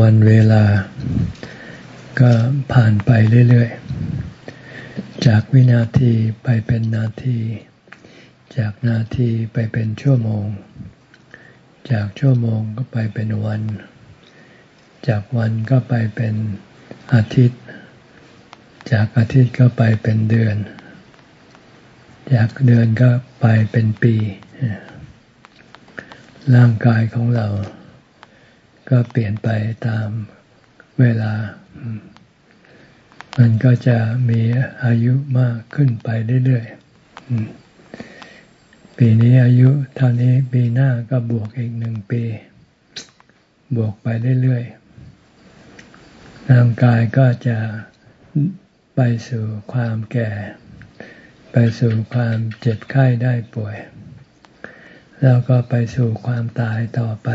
วันเวลา ก็ผ่านไปเรื่อยๆ จากวินาทีไปเป็นนาที จากนาทีไปเป็นชั่วโมง จากชั่วโมงก็ไปเป็นวัน จากวันก็ไปเป็นอาทิตย์ จากอาทิตย์ก็ไปเป็นเดือน จากเดือนก็ไปเป็นปี ร่างกายของเรา ก็เปลี่ยนไปตามเวลา มันก็จะมีอายุมากขึ้นไปเรื่อยๆ ปีนี้อายุเท่านี้ปีหน้าก็บวกอีกหนึ่งปี บวกไปเรื่อยๆ ร่างกายก็จะไปสู่ความแก่ ไปสู่ความเจ็บไข้ได้ป่วย แล้วก็ไปสู่ความตายต่อไป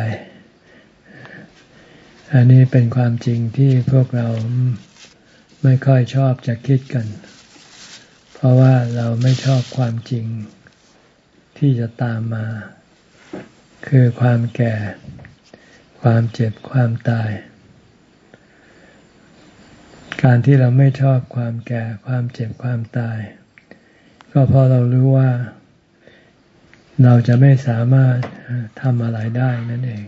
อันนี้เป็นความจริงที่พวกเราไม่ค่อยชอบจะคิดกัน เพราะว่าเราไม่ชอบความจริงที่จะตามมา คือความแก่ ความเจ็บความตาย การที่เราไม่ชอบความแก่ ความเจ็บความตาย ก็เพราะเรารู้ว่า เราจะไม่สามารถทำอะไรได้นั่นเอง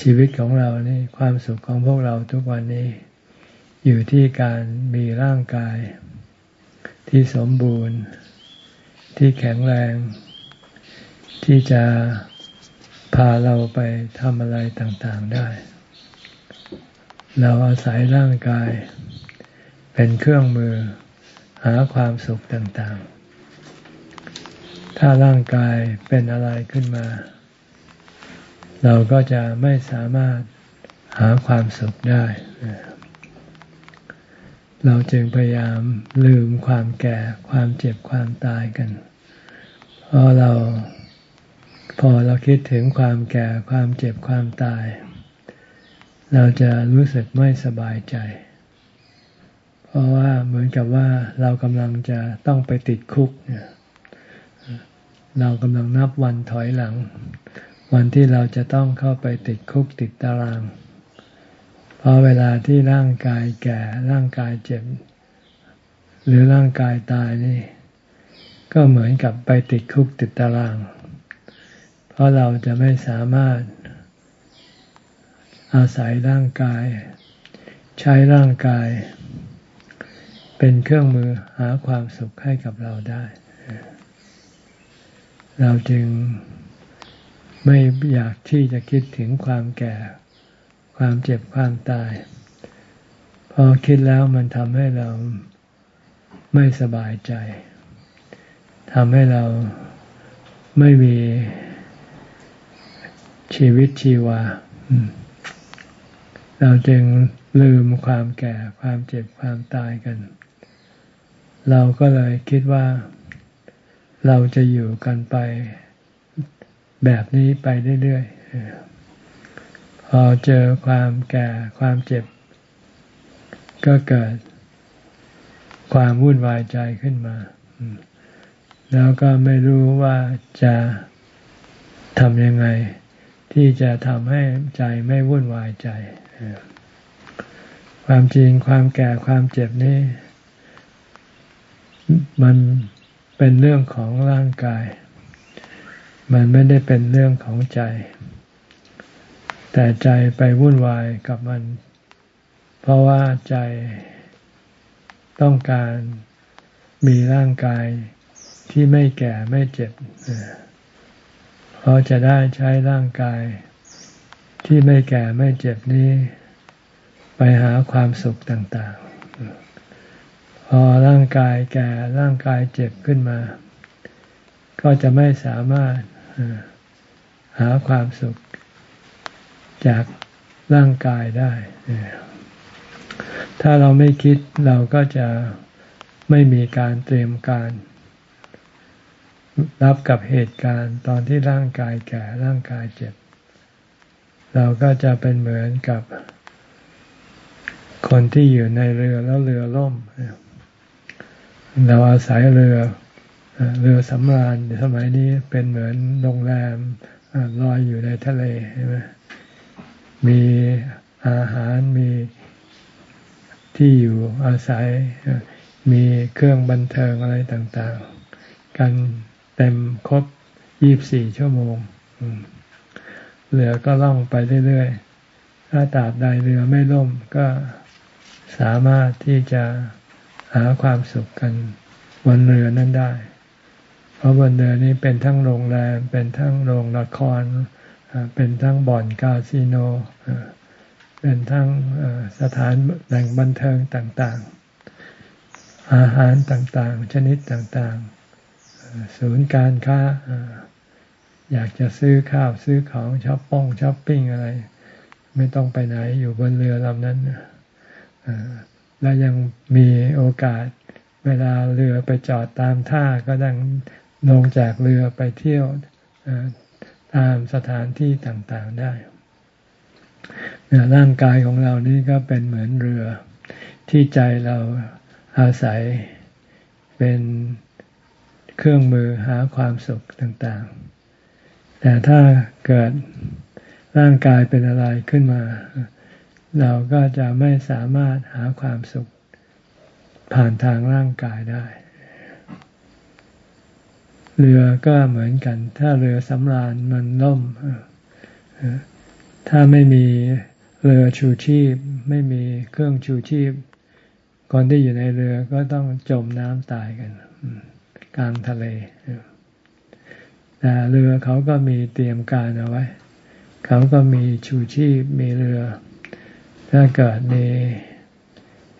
ชีวิตของเรานี่ความสุขของพวกเราทุกวันนี้ อยู่ที่การมีร่างกาย ที่สมบูรณ์ ที่แข็งแรง ที่จะพาเราไปทำอะไรต่างๆได้ เราอาศัยร่างกาย เป็นเครื่องมือหาความสุขต่างๆ ถ้าร่างกายเป็นอะไรขึ้นมา เราก็จะไม่สามารถหาความสุขได้ เราจึงพยายามลืมความแก่ ความเจ็บความตายกันเพราะเราพอเราคิดถึงความแก่ความเจ็บความตาย เราจะรู้สึกไม่สบายใจ เพราะว่าเหมือนกับว่าเรากำลังจะต้องไปติดคุก เรากำลังนับวันถอยหลัง วันที่เราจะต้องเข้าไปติดคุกติดตาราง เพราะเวลาที่ร่างกายแก่ร่างกายเจ็บ หรือร่างกายตายนี่ ก็เหมือนกับไปติดคุกติดตาราง เพราะเราจะไม่สามารถ อาศัยร่างกาย ใช้ร่างกาย เป็นเครื่องมือหาความสุขให้กับเราได้ เราจึง ไม่อยากที่จะคิดถึงความแก่ ความเจ็บความตาย พอคิดแล้วมันทำให้เราไม่สบายใจทำให้เราไม่มีชีวิตชีวา เราจึงลืมความแก่ความเจ็บความตายกัน เราก็เลยคิดว่าเราจะอยู่กันไป แบบนี้ไปเรื่อยๆ พอเจอความแก่ความเจ็บ ก็เกิด ความวุ่นวายใจขึ้นมา แล้วก็ไม่รู้ว่าจะทำยังไง ที่จะทำให้ใจไม่วุ่นวายใจ ความจริงความแก่ความเจ็บนี่ มันเป็นเรื่องของร่างกาย มันไม่ได้เป็นเรื่องของใจ แต่ใจไปวุ่นวายกับมัน เพราะว่าใจต้องการมีร่างกายที่ไม่แก่ไม่เจ็บเพราะจะได้ใช้ร่างกายที่ไม่แก่ไม่เจ็บนี้ ไปหาความสุขต่างๆ พอร่างกายแก่ร่างกายเจ็บขึ้นมา ก็จะไม่สามารถ หาความสุขจากร่างกายได้ ถ้าเราไม่คิดเราก็จะไม่มีการเตรียมการ รับกับเหตุการณ์ตอนที่ร่างกายแก่ร่างกายเจ็บ เราก็จะเป็นเหมือนกับคนที่อยู่ในเรือแล้วเรือล่ม เราอาศัยเรือ เรือสำราญสมัยนี้เป็นเหมือนโรงแรมลอยอยู่ในทะเลใช่ไหมมีอาหารมีที่อยู่อาศัย มีเครื่องบันเทิงอะไรต่างๆ กันเต็มครบยี่บสี่ชั่วโมงเรือก็ล่องไปเรื่อยๆ ถ้าตราบใดเรือไม่ล่มก็สามารถที่จะหาความสุขกันบนเรือนั้นได้ เพราะบนเรือนี้เป็นทั้งโรงแรม เป็นทั้งโรงละคร เป็นทั้งบ่อนคาสิโน เป็นทั้งสถานแหล่งบันเทิงต่างๆ อาหารต่างๆ ชนิดต่างๆ ศูนย์การค้า อยากจะซื้อข้าวซื้อของช้อปป้องช้อปปิ้งอะไร ไม่ต้องไปไหนอยู่บนเรือลำนั้น และยังมีโอกาสเวลาเรือไปจอดตามท่าก็ดัง ลงจากเรือไปเที่ยวตามสถานที่ต่างๆได้ร่างกายของเรานี่ก็เป็นเหมือนเรือ ที่ใจเราอาศัยเป็นเครื่องมือหาความสุขต่างๆ แต่ถ้าเกิดร่างกายเป็นอะไรขึ้นมา เราก็จะไม่สามารถหาความสุขผ่านทางร่างกายได้ เรือก็เหมือนกัน ถ้าเรือสำราญมันล่มถ้าไม่มีเรือชูชีพ ไม่มีเครื่องชูชีพ คนที่อยู่ในเรือก็ต้องจมน้ำตายกันกลางทะเลแต่เรือเขาก็มีเตรียมการเอาไว้ เขาก็มีชูชีพมีเรือ ถ้าเกิดมี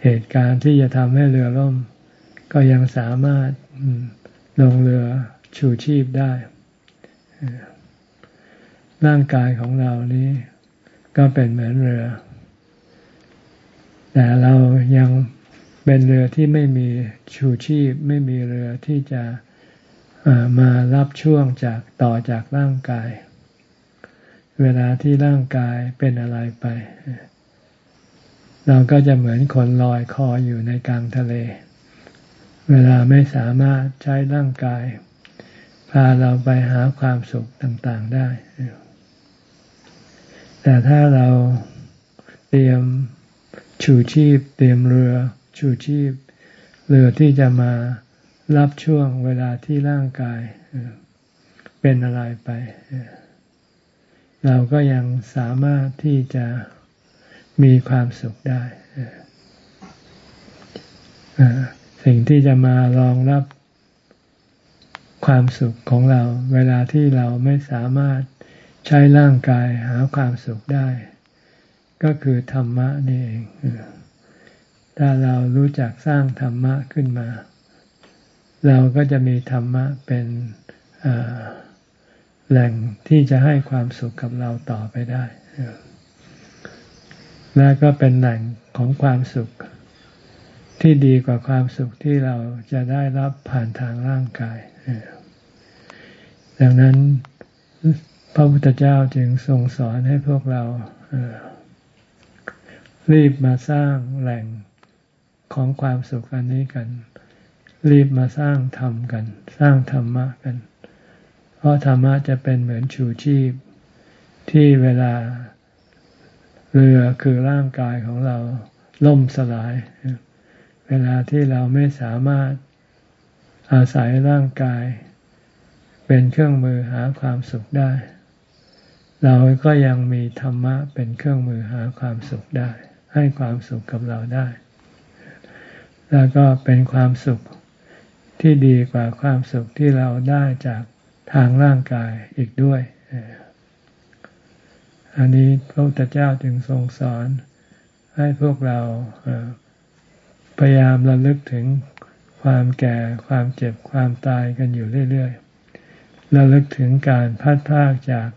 เหตุการณ์ที่จะทำให้เรือล่ม ก็ยังสามารถลงเรือ ชูชีพได้ ร่างกายของเรานี้ ก็เป็นเหมือนเรือ แต่เรายังเป็นเรือที่ไม่มีชูชีพ ไม่มีเรือที่จะมารับช่วงจากต่อจากร่างกาย เวลาที่ร่างกายเป็นอะไรไป เราก็จะเหมือนคนลอยคออยู่ในกลางทะเล เวลาไม่สามารถใช้ร่างกาย พาเราไปหาความสุขต่างๆได้ แต่ถ้าเราเตรียมชูชีพ เตรียมเรือชูชีพ เรือที่จะมารับช่วงเวลาที่ร่างกายเป็นอะไรไป เราก็ยังสามารถที่จะมีความสุขได้สิ่งที่จะมารองรับ ความสุขของเรา เวลาที่เราไม่สามารถใช้ร่างกายหาความสุขได้ ก็คือธรรมะนี่เอง ถ้าเรารู้จักสร้างธรรมะขึ้นมา เราก็จะมีธรรมะเป็นแหล่งที่จะให้ความสุขกับเราต่อไปได้ และก็เป็นแหล่งของความสุขที่ดีกว่าความสุขที่เราจะได้รับผ่านทางร่างกาย ดังนั้นพระพุทธเจ้าจึงทรงสอนให้พวกเรารีบมาสร้างแหล่งของความสุขอันนี้กัน รีบมาสร้างธรรมกัน สร้างธรรมะกัน เพราะธรรมะจะเป็นเหมือนชูชีพ ที่เวลาเรือคือร่างกายของเราล่มสลาย เวลาที่เราไม่สามารถ อาศัยร่างกาย เป็นเครื่องมือหาความสุขได้ เราก็ยังมีธรรมะเป็นเครื่องมือหาความสุขได้ ให้ความสุขกับเราได้ แล้วก็เป็นความสุขที่ดีกว่าความสุขที่เราได้จากทางร่างกายอีกด้วย อันนี้พระพุทธเจ้าจึงทรงสอนให้พวกเราพยายามระลึกถึง ความแก่ความเจ็บความตายกันอยู่เรื่อยๆระลึกถึงการพัดพากจาก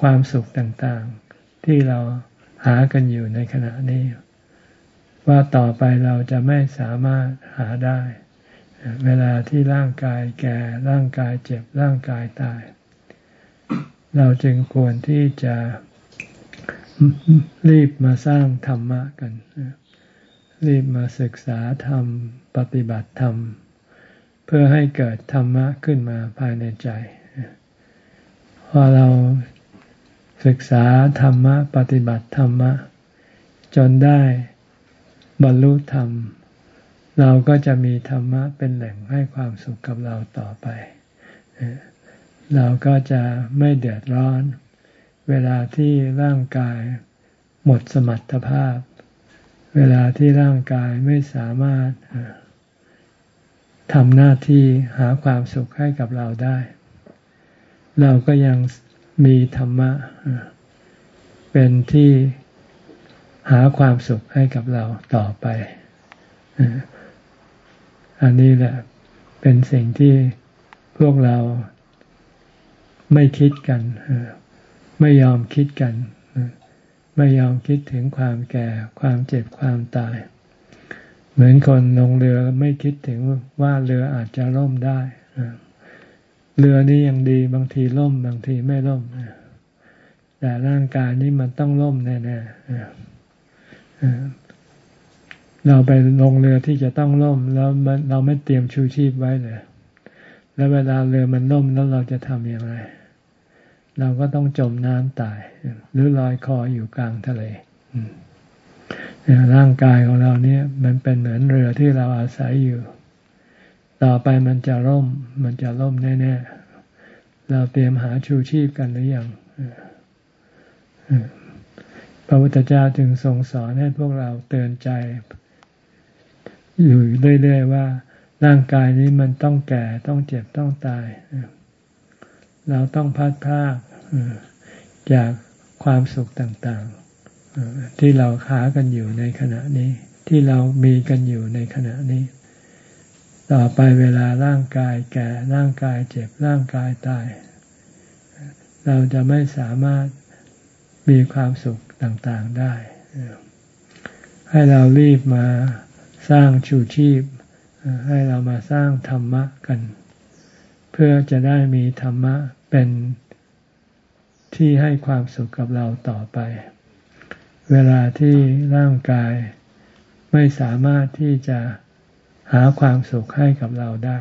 ความสุขต่างๆ ที่เราหากันอยู่ในขณะนี้ ว่าต่อไปเราจะไม่สามารถหาได้ เวลาที่ร่างกายแก่ร่างกายเจ็บร่างกายตาย เราจึงควรที่จะรีบมาสร้างธรรมะกัน รีบมาศึกษาธรรม ปฏิบัติธรรม เพื่อให้เกิดธรรมะขึ้นมาภายในใจ พอเราศึกษาธรรมะ ปฏิบัติธรรมะ จนได้บรรลุธรรม เราก็จะมีธรรมะเป็นแหล่งให้ความสุขกับเราต่อไป เราก็จะไม่เดือดร้อน เวลาที่ร่างกายหมดสมรรถภาพ เวลาที่ร่างกายไม่สามารถทำหน้าที่หาความสุขให้กับเราได้ เราก็ยังมีธรรมะ เป็นที่หาความสุขให้กับเราต่อไป อันนี้แหละเป็นสิ่งที่พวกเราไม่คิดกัน ไม่ยอมคิดกัน ไม่ยอมคิดถึงความแก่ ความเจ็บความตาย เหมือนคนลงเรือไม่คิดถึงว่าเรืออาจจะล่มได้เรือนี้ยังดีบางทีล่ม บางทีไม่ล่มแต่ร่างกายนี้มันต้องล่มแน่ๆเราไปลงเรือที่จะต้องล่ม แล้วเราไม่เตรียมชูชีพไว้เลยแล้วเวลาเรือมันล่มแล้วเราจะทำอย่างไร เราก็ต้องจมน้ำตาย หรือลอยคออยู่กลางทะเลร่างกายของเราเนี่ยมันเป็นเหมือนเรือที่เราอาศัยอยู่ ต่อไปมันจะร่ม มันจะล่มแน่ ๆ เราเตรียมหาชูชีพกันหรือยังพระพุทธเจ้าจึงทรงสอนให้พวกเราเตือนใจ อยู่เรื่อยๆว่า ร่างกายนี้มันต้องแก่ต้องเจ็บต้องตาย เราต้องพัดพาก จากความสุขต่างๆ ที่เราขากันอยู่ในขณะนี้ ที่เรามีกันอยู่ในขณะนี้ ต่อไปเวลาร่างกายแก่ร่างกายเจ็บร่างกายตาย เราจะไม่สามารถมีความสุขต่างๆได้ ให้เรารีบมาสร้างชูชีพ ให้เรามาสร้างธรรมะกัน เพื่อจะได้มีธรรมะเป็น ที่ให้ความสุขกับเราต่อไป เวลาที่ร่างกายไม่สามารถที่จะหาความสุขให้กับเราได้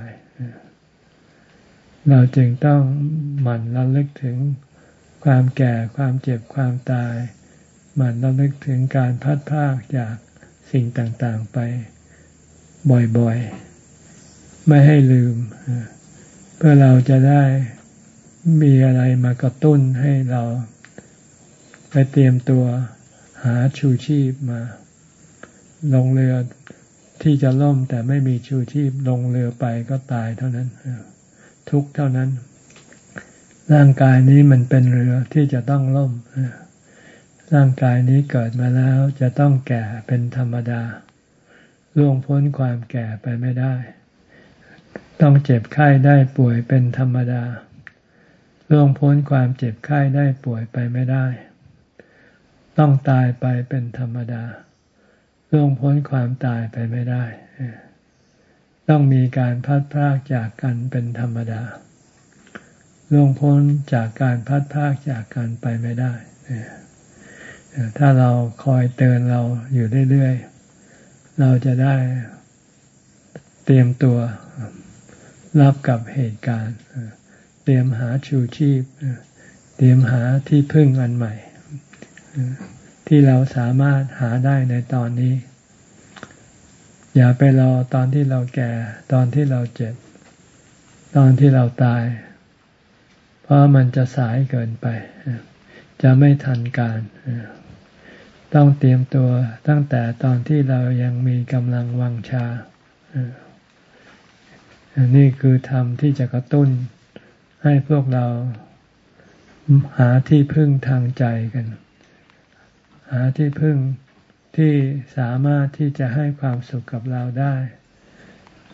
เราจึงต้องหมั่นระลึกถึงความแก่ความเจ็บความตาย หมั่นระลึกถึงการพัดพากจากสิ่งต่างๆไปบ่อยๆ ไม่ให้ลืม เพื่อเราจะได้ มีอะไรมากระตุ้นให้เราไปเตรียมตัวหาชูชีพมา ลงเรือที่จะล่มแต่ไม่มีชูชีพลงเรือไปก็ตายเท่านั้น ทุกเท่านั้น ร่างกายนี้มันเป็นเรือที่จะต้องล่ม ร่างกายนี้เกิดมาแล้วจะต้องแก่เป็นธรรมดาล่วงพ้นความแก่ไปไม่ได้ ต้องเจ็บไข้ได้ป่วยเป็นธรรมดา ล่วงพ้นความเจ็บไข้ได้ป่วยไปไม่ได้ ต้องตายไปเป็นธรรมดา ล่วงพ้นความตายไปไม่ได้ ต้องมีการพัดพรากจากกันเป็นธรรมดา ล่วงพ้นจากการพัดพรากจากกันไปไม่ได้ ถ้าเราคอยเตือนเราอยู่เรื่อยๆ เราจะได้เตรียมตัวรับกับเหตุการณ์ เตรียมหาชูชีพ เตรียมหาที่พึ่งอันใหม่ ที่เราสามารถหาได้ในตอนนี้ อย่าไปรอตอนที่เราแก่ ตอนที่เราเจ็บ ตอนที่เราตาย เพราะมันจะสายเกินไป จะไม่ทันการต้องเตรียมตัวตั้งแต่ตอนที่เรายังมีกำลังวังชา นี่คือธรรมที่จะกระตุ้น ให้พวกเราหาที่พึ่งทางใจกัน หาที่พึ่งที่สามารถที่จะให้ความสุขกับเราได้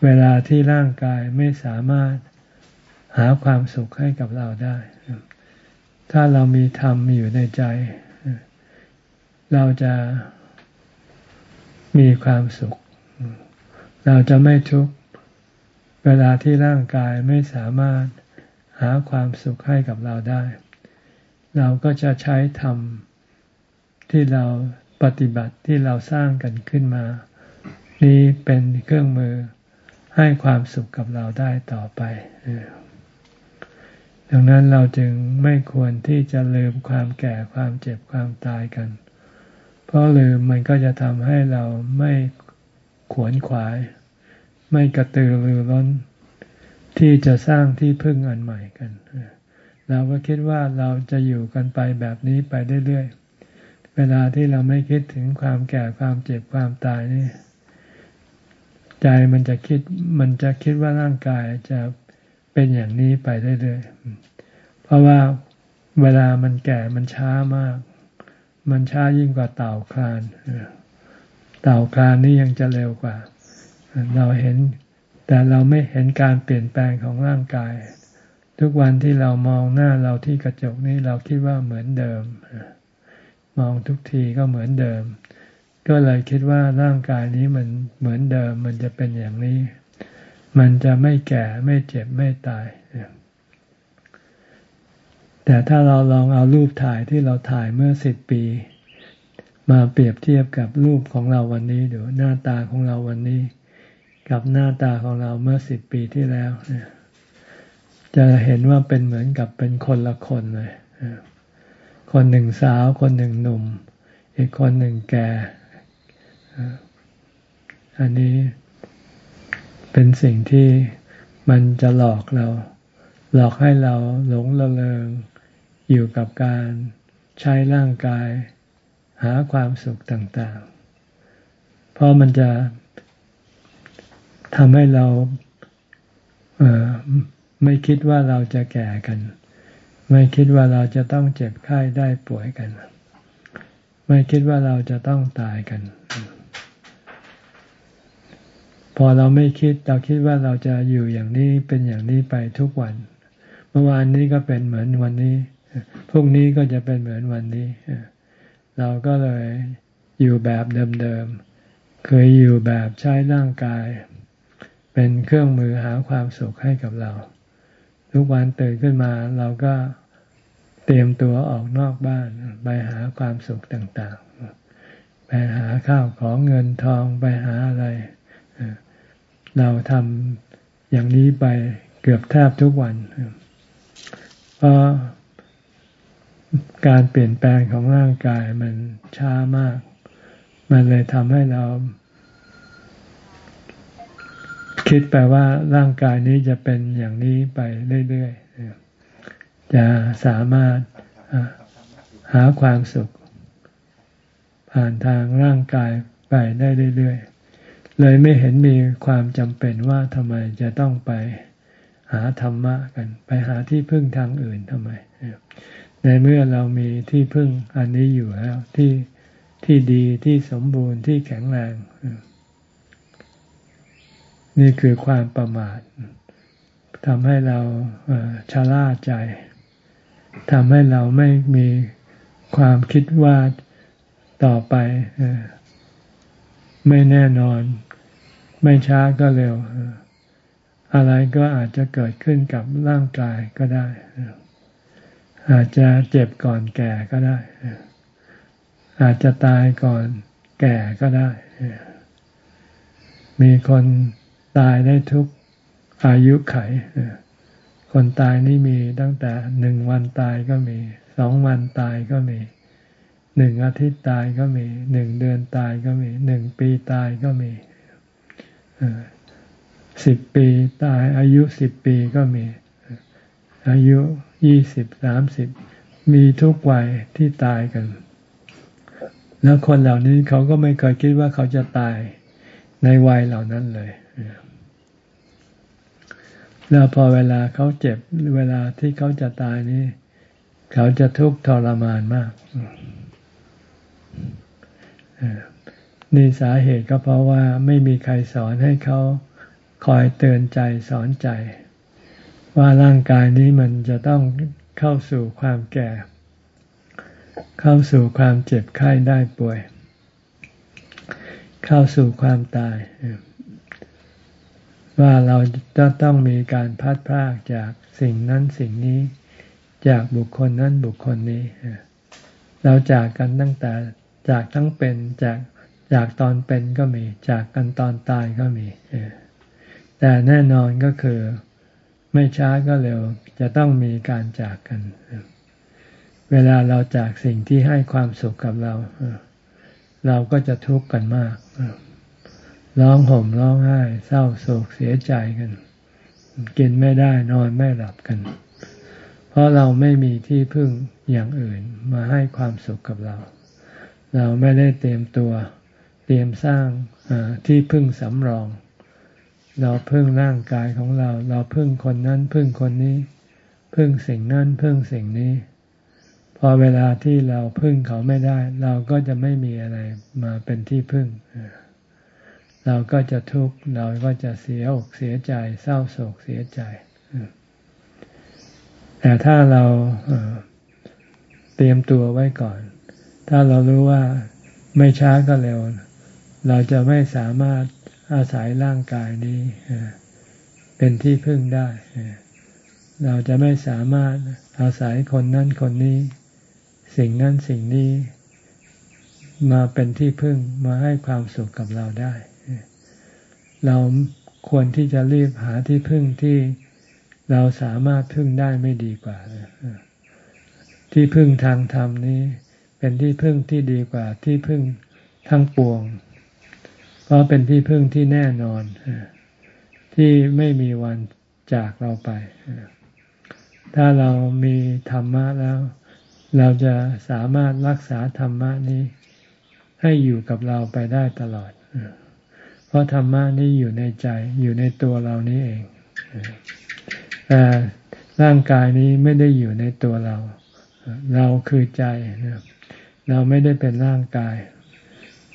เวลาที่ร่างกายไม่สามารถหาความสุขให้กับเราได้ ถ้าเรามีธรรมอยู่ในใจ เราจะมีความสุข เราจะไม่ทุกข์เวลาที่ร่างกายไม่สามารถ หาความสุขให้กับเราได้ เราก็จะใช้ธรรมที่เราปฏิบัติที่เราสร้างกันขึ้นมา นี้เป็นเครื่องมือให้ความสุขกับเราได้ต่อไป ดังนั้นเราจึงไม่ควรที่จะลืมความแก่ความเจ็บความตายกัน เพเพราะลืมมันก็จะทำให้เราไม่ขวนขวาย ไม่กระตือรือร้น ที่จะสร้างที่พึ่งอันใหม่กันเราก็คิดว่าเราจะอยู่กันไปแบบนี้ไปเรื่อยๆ เวลาที่เราไม่คิดถึงความแก่ความเจ็บความตายนี่ ใจมันจะคิดมันจะคิดว่าร่างกายจะเป็นอย่างนี้ไปเรื่อยๆ เพราะว่าเวลามันแก่มันช้ามาก มันช้ายิ่งกว่าเต่าคลาน เต่าคลานนี่ยังจะเร็วกว่า เราเห็น แต่เราไม่เห็นการเปลี่ยนแปลงของร่างกาย ทุกวันที่เรามองหน้าเราที่กระจกนี่เราคิดว่าเหมือนเดิม มองทุกทีก็เหมือนเดิม ก็เลยคิดว่าร่างกายนี้มันเหมือนเดิม มันจะเป็นอย่างนี้ มันจะไม่แก่ไม่เจ็บไม่ตายแต่ถ้าเราลองเอารูปถ่ายที่เราถ่ายเมื่อสิบปี มาเปรียบเทียบกับรูปของเราวันนี้ดูหน้าตาของเราวันนี้ กับหน้าตาของเราเมื่อสิบปีที่แล้ว จะเห็นว่าเป็นเหมือนกับเป็นคนละคนเลยคนหนึ่งสาว คนหนึ่งหนุ่ม อีกคนหนึ่งแก่ อันนี้เป็นสิ่งที่มันจะหลอกเรา หลอกให้เราหลงระเริง อยู่กับการใช้ร่างกาย หาความสุขต่างๆ เพราะมันจะ ทำให้เราไม่คิดว่าเราจะแก่กัน ไม่คิดว่าเราจะต้องเจ็บไข้ได้ป่วยกัน ไม่คิดว่าเราจะต้องตายกัน พอเราไม่คิดเราคิดว่าเราจะอยู่อย่างนี้เป็นอย่างนี้ไปทุกวัน เมื่อวานนี้ก็เป็นเหมือนวันนี้พรุ่งนี้ก็จะเป็นเหมือนวันนี้ เราก็เลยอยู่แบบเดิมๆเคยอยู่แบบใช้ร่างกาย เป็นเครื่องมือหาความสุขให้กับเรา ทุกวันตื่นขึ้นมาเราก็เตรียมตัวออกนอกบ้านไปหาความสุขต่างๆ ไปหาข้าวของเงินทองไปหาอะไร เราทำอย่างนี้ไปเกือบแทบทุกวัน เพราะการเปลี่ยนแปลงของร่างกายมันช้ามาก มันเลยทำให้เรา คิดไปว่าร่างกายนี้จะเป็นอย่างนี้ไปเรื่อยๆ จะสามารถหาความสุข ผ่านทางร่างกายไปได้เรื่อยๆ เลยไม่เห็นมีความจำเป็นว่าทำไมจะต้องไปหาธรรมะกัน ไปหาที่พึ่งทางอื่นทำไม ในเมื่อเรามีที่พึ่งอันนี้อยู่แล้วที่ที่ดีที่สมบูรณ์ที่แข็งแรง นี่คือความประมาททำให้เราชะล่าใจทำให้เราไม่มีความคิดว่าต่อไปไม่แน่นอน ไม่ช้าก็เร็ว อะไรก็อาจจะเกิดขึ้นกับร่างกายก็ได้ อาจจะเจ็บก่อนแก่ก็ได้ อาจจะตายก่อนแก่ก็ได้ มีคน ตายได้ทุกอายุไข คนตายนี่มีตั้งแต่หนึ่งวันตายก็มี สองวันตายก็มี หนึ่งอาทิตย์ตายก็มี หนึ่งเดือนตายก็มี หนึ่งปีตายก็มีสิบปีตายอายุสิบปีก็มี อายุยี่สิบสามสิบมีทุกวัยที่ตายกัน แล้วคนเหล่านี้เขาก็ไม่เคยคิดว่าเขาจะตายในวัยเหล่านั้นเลย แล้วพอเวลาเขาเจ็บเวลาที่เขาจะตายนี่ เขาจะทุกข์ทรมานมาก นี่สาเหตุก็เพราะว่าไม่มีใครสอนให้เขาคอยเตือนใจสอนใจ ว่าร่างกายนี้มันจะต้องเข้าสู่ความแก่ เข้าสู่ความเจ็บไข้ได้ป่วย เข้าสู่ความตาย ว่าเราจะต้องมีการพัดพรากจากสิ่งนั้นสิ่งนี้จากบุคคลนั้นบุคคลนี้เราจากกันตั้งแต่จากทั้งเป็นจากจากตอนเป็นก็มี จากกันตอนตายก็มีแต่แน่นอนก็คือไม่ช้าก็เร็วจะต้องมีการจากกัน เวลาเราจากสิ่งที่ให้ความสุขกับเรา เราก็จะทุกข์กันมาก ร้องห่มร้องไห้เศร้าโศกเสียใจกัน กินไม่ได้นอนไม่หลับกัน เพราะเราไม่มีที่พึ่งอย่างอื่นมาให้ความสุขกับเรา เราไม่ได้เตรียมตัวเตรียมสร้างที่พึ่งสำรอง เราพึ่งร่างกายของเรา เราพึ่งคนนั้นพึ่งคนนี้ พึ่งสิ่งนั้นพึ่งสิ่งนี้ พอเวลาที่เราพึ่งเขาไม่ได้ เราก็จะไม่มีอะไรมาเป็นที่พึ่งเเราก็จะทุกข์เราก็จะเสียอกเสียใจ เศร้าโศกเสียใจ แต่ถ้าเราเตรียมตัวไว้ก่อน ถ้าเรารู้ว่าไม่ช้าก็เร็ว เราจะไม่สามารถอาศัยร่างกายนี้เป็นที่พึ่งได้ เราจะไม่สามารถอาศัยคนนั้นคนนี้ สิ่งนั้นสิ่งนี้ มาเป็นที่พึ่งมาให้ความสุขกับเราได้ เราควรที่จะรีบหาที่พึ่งที่เราสามารถพึ่งได้ไม่ดีกว่า ที่พึ่งทางธรรมนี้ เป็นที่พึ่งที่ดีกว่า ที่พึ่งทั้งปวง เพราะเป็นที่พึ่งที่แน่นอน ที่ไม่มีวันจากเราไป ถ้าเรามีธรรมะแล้ว เราจะสามารถรักษาธรรมะนี้ ให้อยู่กับเราไปได้ตลอด เพราะธรรมะนี้อยู่ในใจอยู่ในตัวเรานี้เองแต่ร่างกายนี้ไม่ได้อยู่ในตัวเรา เราคือใจเราไม่ได้เป็นร่างกาย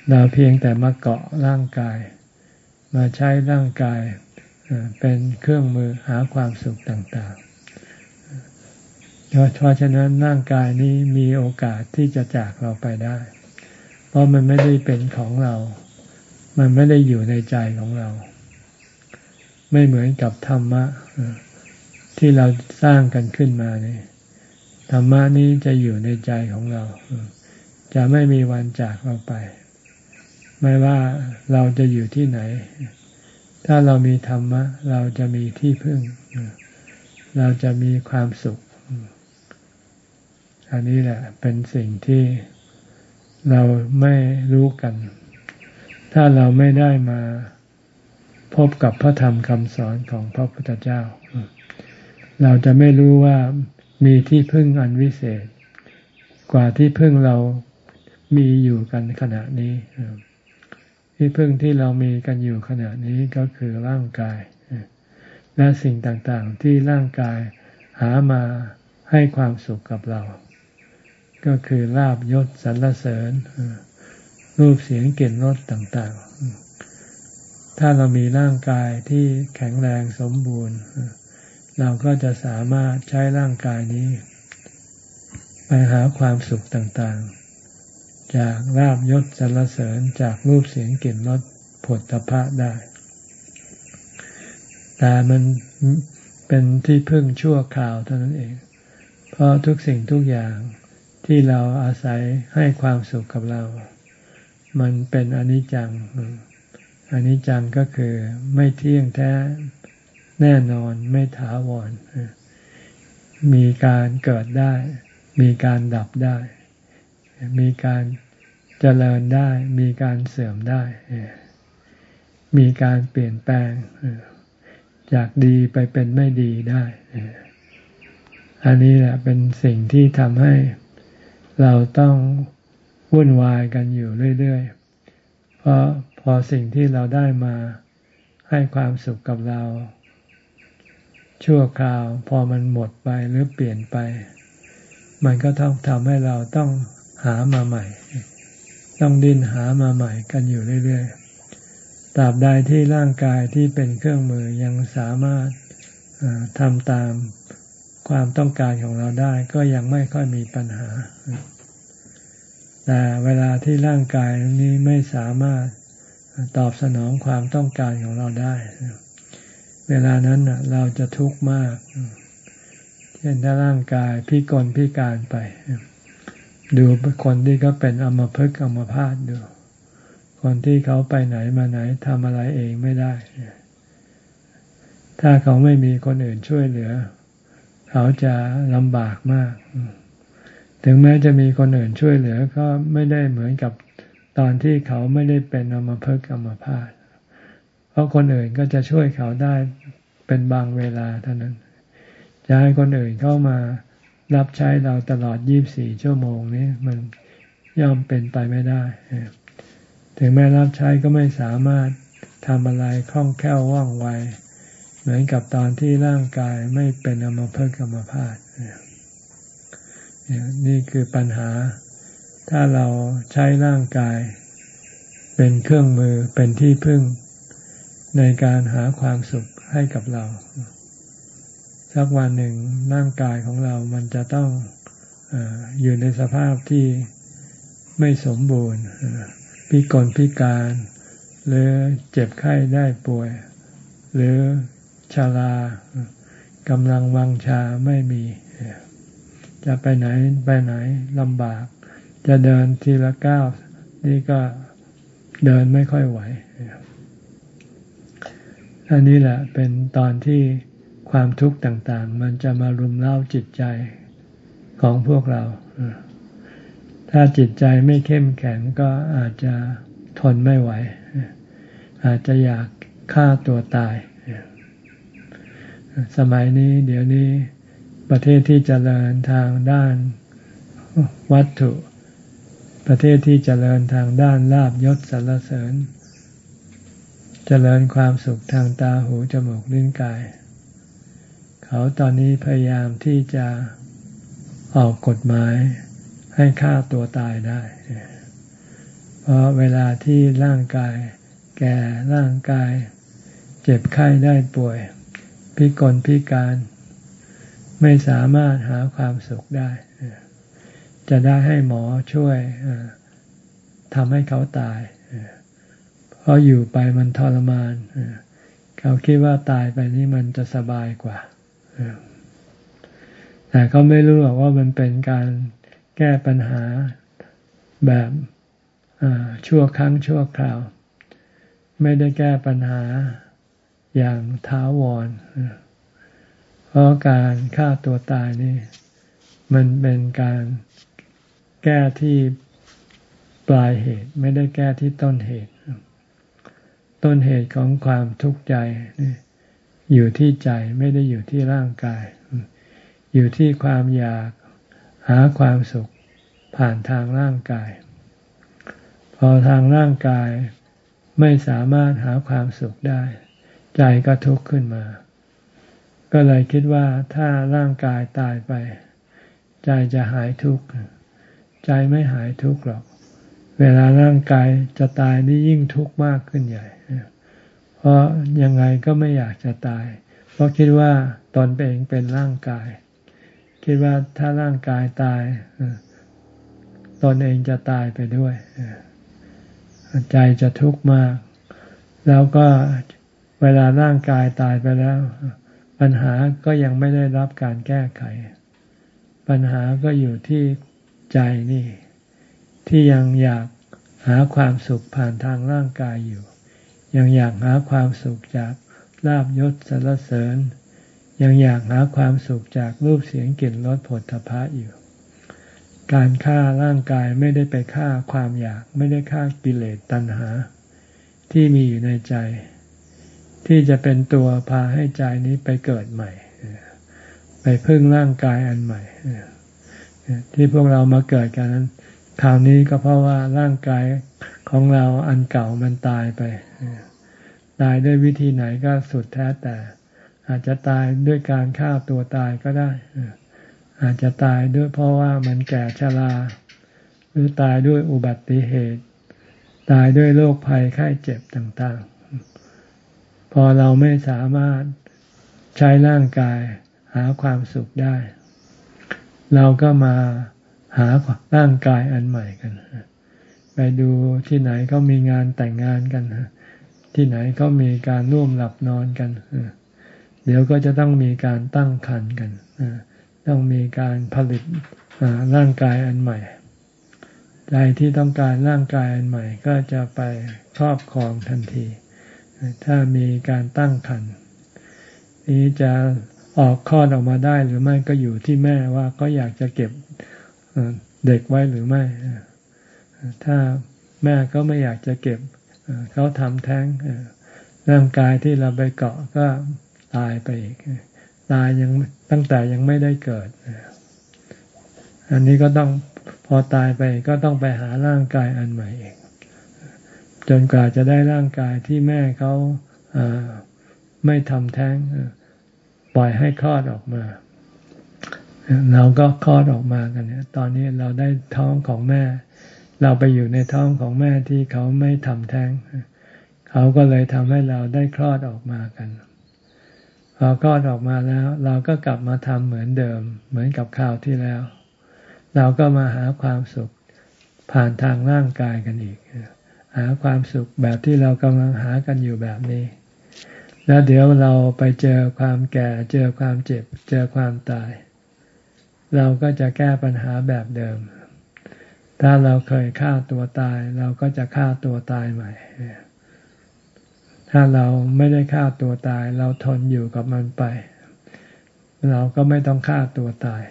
เราเพียงแต่มาเกาะร่างกาย มาใช้ร่างกายเป็นเครื่องมือหาความสุขต่างๆ เพราะฉะนั้นร่างกายนี้มีโอกาสที่จะจากเราไปได้ เพราะมันไม่ได้เป็นของเรา มันไม่ได้อยู่ในใจของเรา ไม่เหมือนกับธรรมะที่เราสร้างกันขึ้นมาเนี่ยธรรมะนี้จะอยู่ในใจของเรา จะไม่มีวันจากเราไป ไม่ว่าเราจะอยู่ที่ไหน ถ้าเรามีธรรมะ เราจะมีที่พึ่ง เราจะมีความสุข อันนี้แหละเป็นสิ่งที่เราไม่รู้กัน ถ้าเราไม่ได้มาพบกับพระธรรมคำสอนของพระพุทธเจ้า เราจะไม่รู้ว่ามีที่พึ่งอันวิเศษ กว่าที่พึ่งเรามีอยู่กันขณะนี้ ที่พึ่งที่เรามีกันอยู่ขณะนี้ก็คือร่างกาย และสิ่งต่างๆที่ร่างกายหามาให้ความสุขกับเรา ก็คือลาบยศสรรเสริญ รูปเสียงกลิ่นรสต่างๆ ถ้าเรามีร่างกายที่แข็งแรงสมบูรณ์ เราก็จะสามารถใช้ร่างกายนี้ ไปหาความสุขต่างๆ จากราบยศสรรเสริญจากรูปเสียงกลิ่นรสผลตภะได้ แต่มันเป็นที่พึ่งชั่วคราวเท่านั้นเอง เพราะทุกสิ่งทุกอย่างที่เราอาศัยให้ความสุขกับเรา มันเป็นอนิจจังอนิจจังก็คือไม่เที่ยงแท้แน่นอนไม่ถาวร มีการเกิดได้ มีการดับได้ มีการเจริญได้ มีการเสื่อมได้ มีการเปลี่ยนแปลง จากดีไปเป็นไม่ดีได้อันนี้แหละเป็นสิ่งที่ทำให้เราต้อง วุ่นวายกันอยู่เรื่อยๆ เพราะพอสิ่งที่เราได้มาให้ความสุขกับเรา ชั่วคราวพอมันหมดไปหรือเปลี่ยนไป มันก็ต้องทำให้เราต้องหามาใหม่ ต้องดิ้นหามาใหม่กันอยู่เรื่อยๆตราบใดที่ร่างกายที่เป็นเครื่องมือยังสามารถทำตามความต้องการของเราได้ก็ยังไม่ค่อยมีปัญหา แต่เวลาที่ร่างกายนี้ไม่สามารถตอบสนองความต้องการของเราได้ เวลานั้นเราจะทุกข์มาก เช่นถ้าร่างกายพิกลพิการไป ดูคนที่เขาเป็นอมภพอมพาตดู คนที่เขาไปไหนมาไหนทำอะไรเองไม่ได้ ถ้าเขาไม่มีคนอื่นช่วยเหลือ เขาจะลำบากมาก ถึงแม้จะมีคนอื่นช่วยเหลือก็ไม่ได้เหมือนกับตอนที่เขาไม่ได้เป็นอมภพกรรมพาตเพราะคนอื่นก็จะช่วยเขาได้เป็นบางเวลาเท่านั้น จะให้คนอื่นเข้ามารับใช้เราตลอด 24 ชั่วโมงนี้มันย่อมเป็นไปไม่ได้ ถึงแม้รับใช้ก็ไม่สามารถทำอะไรคล่องแคล่วว่องไว เหมือนกับตอนที่ร่างกายไม่เป็นอมภพกรรมภาพ นี่คือปัญหา ถ้าเราใช้ร่างกาย เป็นเครื่องมือเป็นที่พึ่งในการหาความสุขให้กับเรา สักวันหนึ่งร่างกายของเรามันจะต้องออยู่ในสภาพที่ไม่สมบูรณ์พิกลพิการ หรือเจ็บไข้ได้ป่วย หรือชารากำลังวังชาไม่มี จะไปไหนไปไหนลำบาก จะเดินทีละก้าวนี่ก็เดินไม่ค่อยไหวอันนี้แหละเป็นตอนที่ความทุกข์ต่างๆ มันจะมารุมเร้าจิตใจของพวกเรา ถ้าจิตใจไม่เข้มแข็งก็อาจจะทนไม่ไหว อาจจะอยากฆ่าตัวตาย สมัยนี้เดี๋ยวนี้ ประเทศที่เจริญทางด้านวัตถุ ประเทศที่เจริญทางด้านลาบยศสรรเสริญ เจริญความสุขทางตาหูจมูกลิ้นกาย เขาตอนนี้พยายามที่จะออกกฎหมายให้ฆ่าตัวตายได้ เพราะเวลาที่ร่างกาย แก่ร่างกาย เจ็บไข้ได้ป่วย พิกลพิการ ไม่สามารถหาความสุขได้ จะได้ให้หมอช่วยทำให้เขาตาย เพราะอยู่ไปมันทรมาน เขาคิดว่าตายไปนี่มันจะสบายกว่า แต่เขาไม่รู้หรอกว่ามันเป็นการแก้ปัญหาแบบชั่วครั้งชั่วคราว ไม่ได้แก้ปัญหาอย่างท้าวรเพ ราะการฆ่าตัวตายนี่ มันเป็นการแก้ที่ปลายเหตุ ไม่ได้แก้ที่ต้นเหตุ ต้นเหตุของความทุกข์ใจอยู่ที่ใจไม่ได้อยู่ที่ร่างกาย อยู่ที่ความอยากหาความสุขผ่านทางร่างกาย พอทางร่างกายไม่สามารถหาความสุขได้ ใจก็ทุกข์ขึ้นมา ก็เลยคิดว่าถ้าร่างกายตายไป ใจจะหายทุกข์ใจไม่หายทุกข์หรอก เวลาร่างกายจะตายนี่ยิ่งทุกข์มากขึ้นใหญ่ เพราะยังไงก็ไม่อยากจะตาย เพราะคิดว่าตนเองเป็นร่างกาย คิดว่าถ้าร่างกายตายตนเองจะตายไปด้วยใจจะทุกข์มาก แล้วก็เวลาร่างกายตายไปแล้ว ปัญหาก็ยังไม่ได้รับการแก้ไข ปัญหาก็อยู่ที่ใจนี่ ที่ยังอยากหาความสุขผ่านทางร่างกายอยู่ ยังอยากหาความสุขจากลาบยศสรรเสริญ ยังอยากหาความสุขจากรูปเสียงกลิ่นรสผลทพะอยู่ การฆ่าร่างกายไม่ได้ไปฆ่าความอยากไม่ได้ฆ่ากิเลสตัณหา ที่มีอยู่ในใจ ที่จะเป็นตัวพาให้ใจนี้ไปเกิดใหม่ ไปพึ่งร่างกายอันใหม่ ที่พวกเรามาเกิดกันนั้นคราวนี้ก็เพราะว่าร่างกายของเราอันเก่ามันตายไป ตายด้วยวิธีไหนก็สุดแท้แต่ อาจจะตายด้วยการฆ่าตัวตายก็ได้ อาจจะตายด้วยเพราะว่ามันแก่ชราหรือตายด้วยอุบัติเหตุ ตายด้วยโรคภัยไข้เจ็บต่างๆ พอเราไม่สามารถใช้ร่างกายหาความสุขได้ เราก็มาหาร่างกายอันใหม่กันไปดูที่ไหนก็มีงานแต่งงานกันที่ไหนก็มีการร่วมหลับนอนกันเดี๋ยวก็จะต้องมีการตั้งครรภ์กันต้องมีการผลิตร่างกายอันใหม่ใจที่ต้องการร่างกายอันใหม่ก็จะไปครอบครองทันที ถ้ามีการตั้งครรภ์นี้จะออกคลอดออกมาได้หรือไม่ก็อยู่ที่แม่ว่าก็อยากจะเก็บเด็กไว้หรือไม่ ถ้าแม่ก็ไม่อยากจะเก็บเขาทำแท้งร่างกายที่เราไปเกาะก็ตายไปอีกตายยังตั้งแต่ยังไม่ได้เกิด อันนี้ก็ต้องพอตายไปก็ต้องไปหาร่างกายอันใหม่เอง จนกว่าจะได้ร่างกายที่แม่เขาไม่ทำแท้งปล่อยให้คลอดออกมา เราก็คลอดออกมากันเนี่ยตอนนี้เราได้ท้องของแม่ เราไปอยู่ในท้องของแม่ที่เขาไม่ทำแท้งเขาก็เลยทำให้เราได้คลอดออกมากันพอคลอดออกมาแล้ว เราก็กลับมาทำเหมือนเดิม เหมือนกับคราวที่แล้ว เราก็มาหาความสุขผ่านทางร่างกายกันอีก หาความสุขแบบที่เรากำลังหากันอยู่แบบนี้ แล้วเดี๋ยวเราไปเจอความแก่ เจอความเจ็บ เจอความตาย เราก็จะแก้ปัญหาแบบเดิม ถ้าเราเคยฆ่าตัวตาย เราก็จะฆ่าตัวตายใหม่ ถ้าเราไม่ได้ฆ่าตัวตาย เราทนอยู่กับมันไป เราก็ไม่ต้องฆ่าตัวตาย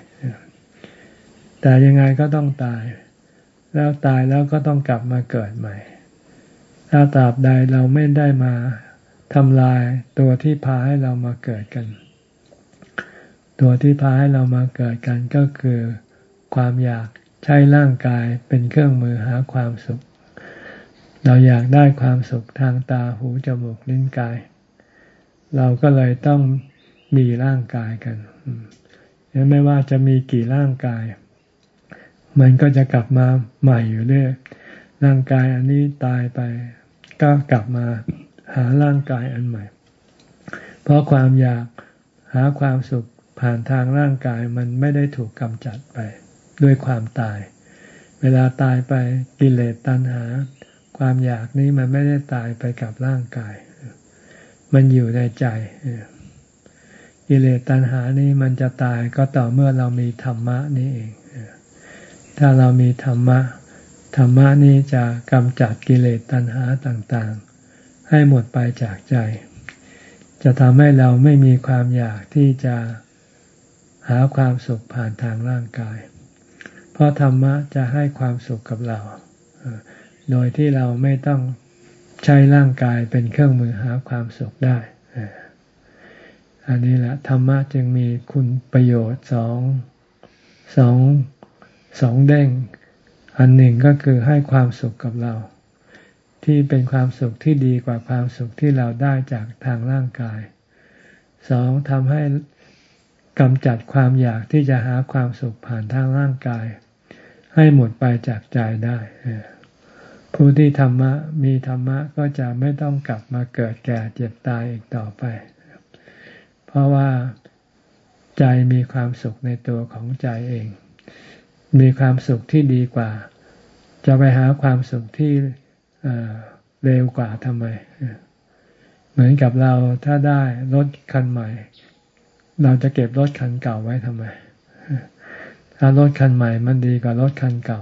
แต่ยังไงก็ต้องตายแล้วตายแล้วก็ต้องกลับมาเกิดใหม่ ถ้าตราบใดเราไม่ได้มาทำลายตัวที่พาให้เรามาเกิดกัน ตัวที่พาให้เรามาเกิดกันก็คือ ความอยากใช้ร่างกายเป็นเครื่องมือหาความสุข เราอยากได้ความสุขทางตาหูจมูกลิ้นกาย เราก็เลยต้องมีร่างกายกันไม่ว่าจะมีกี่ร่างกาย มันก็จะกลับมาใหม่อยู่เรื่อยร่างกายอันนี้ตายไป ก็กลับมาหาร่างกายอันใหม่ เพราะความอยากหาความสุขผ่านทางร่างกายมันไม่ได้ถูกกำจัดไปด้วยความตาย เวลาตายไปกิเลสตัณหา ความอยากนี้มันไม่ได้ตายไปกับร่างกาย มันอยู่ในใจกิเลสตัณหานี้มันจะตายก็ต่อเมื่อเรามีธรรมะนี่เอง ถ้าเรามีธรรมะ ธรรมะนี้จะกำจัดกิเลสตัณหาต่างๆ ให้หมดไปจากใจ จะทำให้เราไม่มีความอยากที่จะหาความสุขผ่านทางร่างกาย เพราะธรรมะจะให้ความสุขกับเรา โดยที่เราไม่ต้องใช้ร่างกายเป็นเครื่องมือหาความสุขได้ อันนี้แหละธรรมะจึงมีคุณประโยชน์สองสองสองเด้ง อันหนึ่งก็คือให้ความสุขกับเรา ที่เป็นความสุขที่ดีกว่าความสุขที่เราได้จากทางร่างกาย สองทำให้กำจัดความอยากที่จะหาความสุขผ่านทางร่างกาย ให้หมดไปจากใจได้ ผู้ที่ธรรมะมีธรรมะก็จะไม่ต้องกลับมาเกิดแก่เจ็บตายอีกต่อไป เพราะว่าใจมีความสุขในตัวของใจเอง มีความสุขที่ดีกว่า จะไปหาความสุขที่เร็วกว่าทำไม เหมือนกับเราถ้าได้รถคันใหม่ เราจะเก็บรถคันเก่าไว้ทำไม ถ้ารถคันใหม่มันดีกว่ารถคันเก่า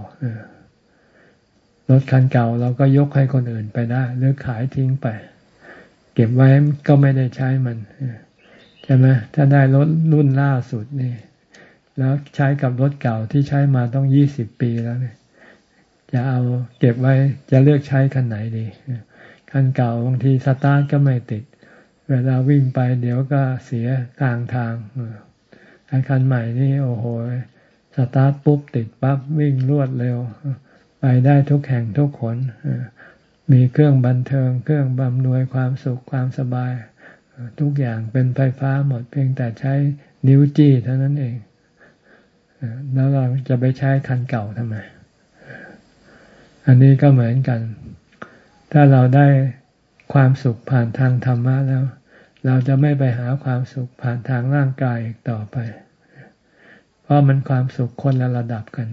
รถคันเก่าเราก็ยกให้คนอื่นไปได้ หรือขายทิ้งไป เก็บไว้ก็ไม่ได้ใช้มันใช่ไหมถ้าได้รถรุ่นล่าสุดนี่ แล้วใช้กับรถเก่าที่ใช้มาต้องยี่สิบปีแล้วเนี่ยจะเอาเก็บไว้จะเลือกใช้คันไหนดีคันเก่าบางทีสตาร์ทก็ไม่ติด เวลาวิ่งไปเดี๋ยวก็เสียกลางทางคันคันใหม่นี่โอ้โหสตาร์ทปุ๊บติดปั๊บวิ่งรวดเร็ว ไปได้ทุกแห่งทุกขนมีเครื่องบันเทิง เครื่องบำนวยความสุขความสบาย ทุกอย่างเป็นไฟฟ้าหมดเพียงแต่ใช้นิ้วจี้เท่านั้นเอง แล้วเราจะไปใช้คันเก่าทำไม อันนี้ก็เหมือนกัน ถ้าเราได้ความสุขผ่านทางธรรมะแล้ว เราจะไม่ไปหาความสุขผ่านทางร่างกายอีกต่อไป เพราะมันความสุขคนละระดับกัน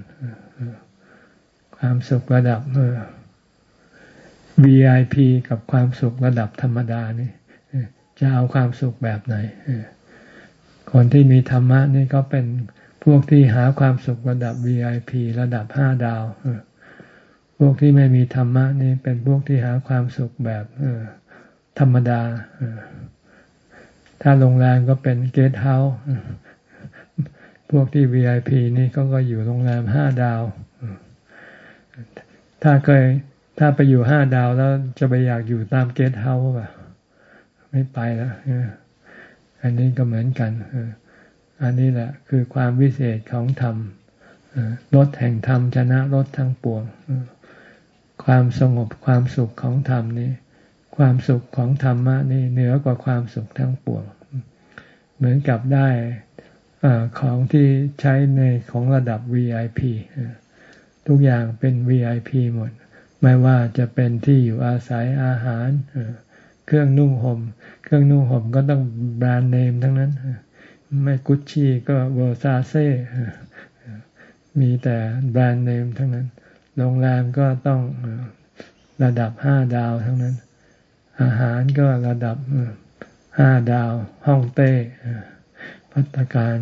ความสุขระดับ VIP กับความสุขระดับธรรมดานี่จะเอาความสุขแบบไหนคนที่มีธรรมะนี่ก็เป็น พวกที่หาความสุขระดับ VIP ระดับห้าดาวพวกที่ไม่มีธรรมะนี่เป็นพวกที่หาความสุขแบบธรรมดาถ้าโรงแรมก็เป็นเกสต์เฮาส์พวกที่ VIP นี่ก็ก็อยู่โรงแรมห้าดาว ถ้าเคยถ้าไปอยู่ห้าดาวแล้วจะไปอยากอยู่ตามเกสเฮาส์ป่ะ ไม่ไปแล้วอันนี้ก็เหมือนกัน อันนี้แหละคือความวิเศษของธรรมรถแห่งธรรมชนะรถทั้งปวง ความสงบความสุขของธรรมนี้ ความสุขของธรรมะนี่เหนือกว่าความสุขทั้งปวง เหมือนกับได้อของที่ใช้ในของระดับ VIP ทุกอย่างเป็น VIP หมด ไม่ว่าจะเป็นที่อยู่อาศัยอาหาร เครื่องนุ่งหม่ม เครื่องนุ่งห่มก็ต้องแบรนด์เนมทั้งนั้น ไม่กุชชี่ก็เวอร์ซาเซ่มีแต่แบรนด์เนมทั้งนั้น โรงแรมก็ต้องระดับห้าดาวทั้งนั้น อาหารก็ระดับห้าดาวฮ่องเต้ภัตตาคาร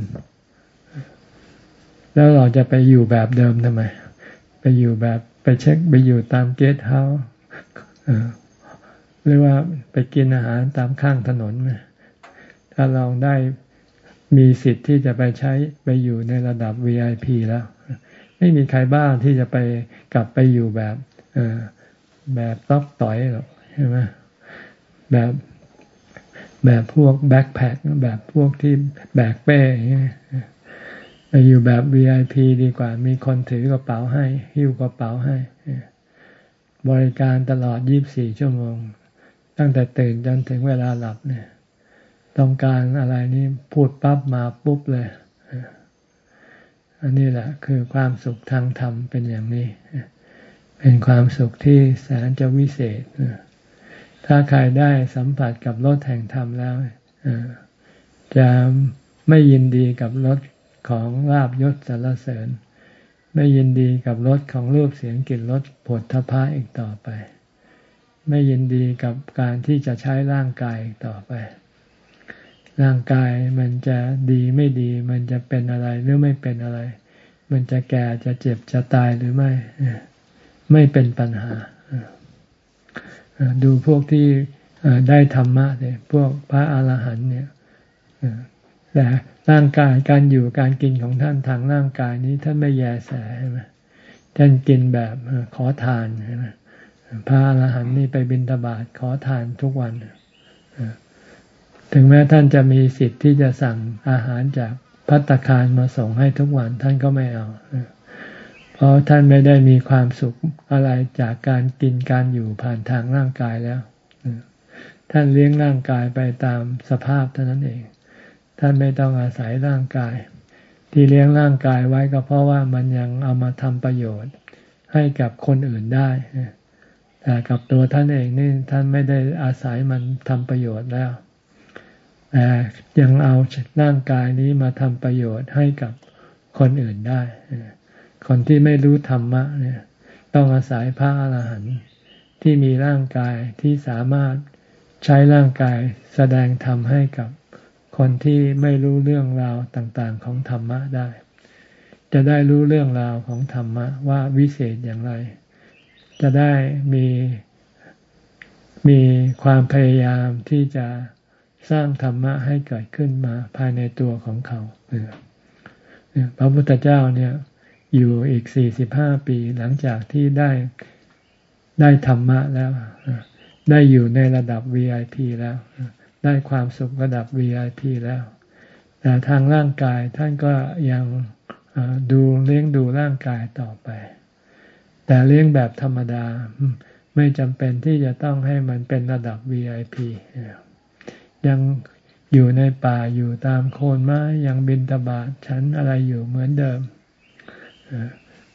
แล้วเราจะไปอยู่แบบเดิมทำไม ไปอยู่แบบไปเช็คไปอยู่ตาม guesthouse หรือว่าไปกินอาหารตามข้างถนนไหมถ้าเราได้ มีสิทธิ์ที่จะไปใช้ไปอยู่ในระดับ VIP แล้ว ไม่มีใครบ้าที่จะไปกลับไปอยู่แบบแบบต๊อกต่อยหรอกใช่ไหมแบบแบบพวกแบ็คแพคแบบพวกที่แบกเป้ไปอยู่แบบ VIP ดีกว่า มีคนถือกระเป๋าให้ หิ้วกระเป๋าให้ บริการตลอด 24 ชั่วโมง ตั้งแต่ตื่นจนถึงเวลาหลับเนี่ย ต้องการอะไรนี่พูดปั๊บมาปุ๊บเลย อันนี้แหละคือความสุขทางธรรมเป็นอย่างนี้ เป็นความสุขที่แสนจะวิเศษ ถ้าใครได้สัมผัสกับรถแห่งธรรมแล้วจะไม่ยินดีกับรถของลาบยศสารเสริญ ไม่ยินดีกับรถของรูปเสียงกลิ่นรสผลทพะอีกต่อไป ไม่ยินดีกับการที่จะใช้ร่างกายอีกต่อไป ร่างกายมันจะดีไม่ดี มันจะเป็นอะไรหรือไม่เป็นอะไร มันจะแก่จะเจ็บจะตายหรือไม่ ไม่เป็นปัญหา ดูพวกที่ได้ธรรมะเนี่ยพวกพระอาหารหันต์เนี่ยแต่ร่างกายการอยู่การกินของท่านทางร่างกายนี้ท่านไม่แยแสใช่ไหมท่านกินแบบขอทานใช่ไหมพระอาหารหันต์นี่ไปบิณฑบาตขอทานทุกวัน ถึงแม้ท่านจะมีสิทธิ์ที่จะสั่งอาหารจากพัตคารมาส่งให้ทุกวันท่านก็ไม่เอา เพราะท่านไม่ได้มีความสุขอะไรจากการกินการอยู่ผ่านทางร่างกายแล้ว ท่านเลี้ยงร่างกายไปตามสภาพเท่านั้นเอง ท่านไม่ต้องอาศัยร่างกาย ที่เลี้ยงร่างกายไว้ก็เพราะว่ามันยังเอามาทำประโยชน์ให้กับคนอื่นได้แต่กับตัวท่านเองนี่ท่านไม่ได้อาศัยมันทำประโยชน์แล้ว ยังเอาร่างกายนี้มาทำประโยชน์ให้กับคนอื่นได้ คนที่ไม่รู้ธรรมะเนี่ย ต้องอาศัยพระอรหันต์ที่มีร่างกายที่สามารถใช้ร่างกายแสดงธรรมให้กับคนที่ไม่รู้เรื่องราวต่างๆของธรรมะได้ จะได้รู้เรื่องราวของธรรมะว่าวิเศษอย่างไร จะได้มีมีความพยายามที่จะ สร้างธรรมะให้เกิดขึ้นมาภายในตัวของเขาพระพุทธเจ้าเนี่ยอยู่อีกสี่สิบห้าปีหลังจากที่ได้ได้ธรรมะแล้ว ได้อยู่ในระดับ VIP แล้ว ได้ความสุขระดับ VIP แล้ว แต่ทางร่างกายท่านก็ยังดูเลี้ยงดูร่างกายต่อไป แต่เลี้ยงแบบธรรมดา ไม่จำเป็นที่จะต้องให้มันเป็นระดับ VIP ยังอยู่ในป่าอยู่ตามโคนไม้ยังบินตบาทฉันอะไรอยู่เหมือนเดิม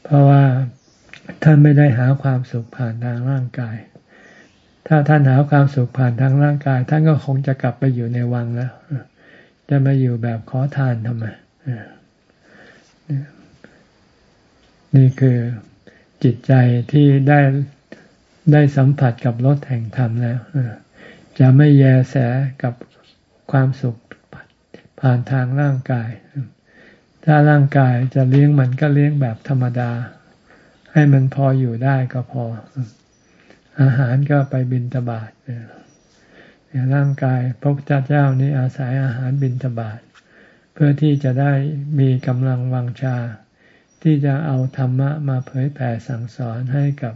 เพราะว่าท่านไม่ได้หาความสุขผ่านทางร่างกาย ถ้าท่านหาความสุขผ่านทางร่างกาย ท่านก็คงจะกลับไปอยู่ในวังแล้ว จะมาอยู่แบบขอทานทำไมนี่คือจิตใจที่ได้ได้สัมผัสกับรสแห่งธรรมแล้ว จะไม่แยแสกับความสุขผ่านทางร่างกาย ถ้าร่างกายจะเลี้ยงมันก็เลี้ยงแบบธรรมดา ให้มันพออยู่ได้ก็พอ อาหารก็ไปบินตบาทร่างกายพระพุทธเจ้านี้อาศัยอาหารบินตบาทเพื่อที่จะได้มีกำลังวังชา ที่จะเอาธรรมะมาเผยแผ่สั่งสอนให้กับ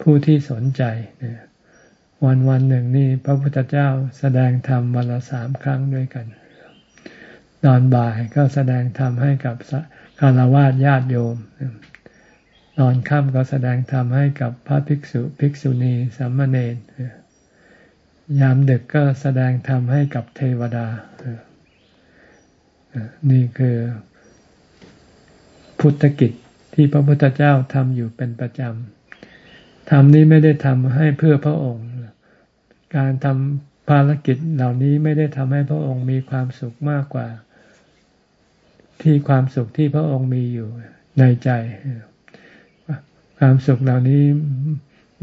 ผู้ที่สนใจเนี่ย วันวันหนึ่งนี่พระพุทธเจ้าแสดงธรรมวันละสามครั้งด้วยกัน ตอนบ่ายก็แสดงธรรมให้กับคารวะญาติโยม ตอนค่ำก็แสดงธรรมให้กับพระภิกษุภิกษุณีสัมมาเนรยามดึกก็แสดงธรรมให้กับเทวดา นี่คือพุทธกิจที่พระพุทธเจ้าทำอยู่เป็นประจำทำนี้ไม่ได้ทำให้เพื่อพระองค์ การทำภารกิจเหล่านี้ไม่ได้ทำให้พระองค์มีความสุขมากกว่า ที่ความสุขที่พระองค์มีอยู่ในใจ ความสุขเหล่านี้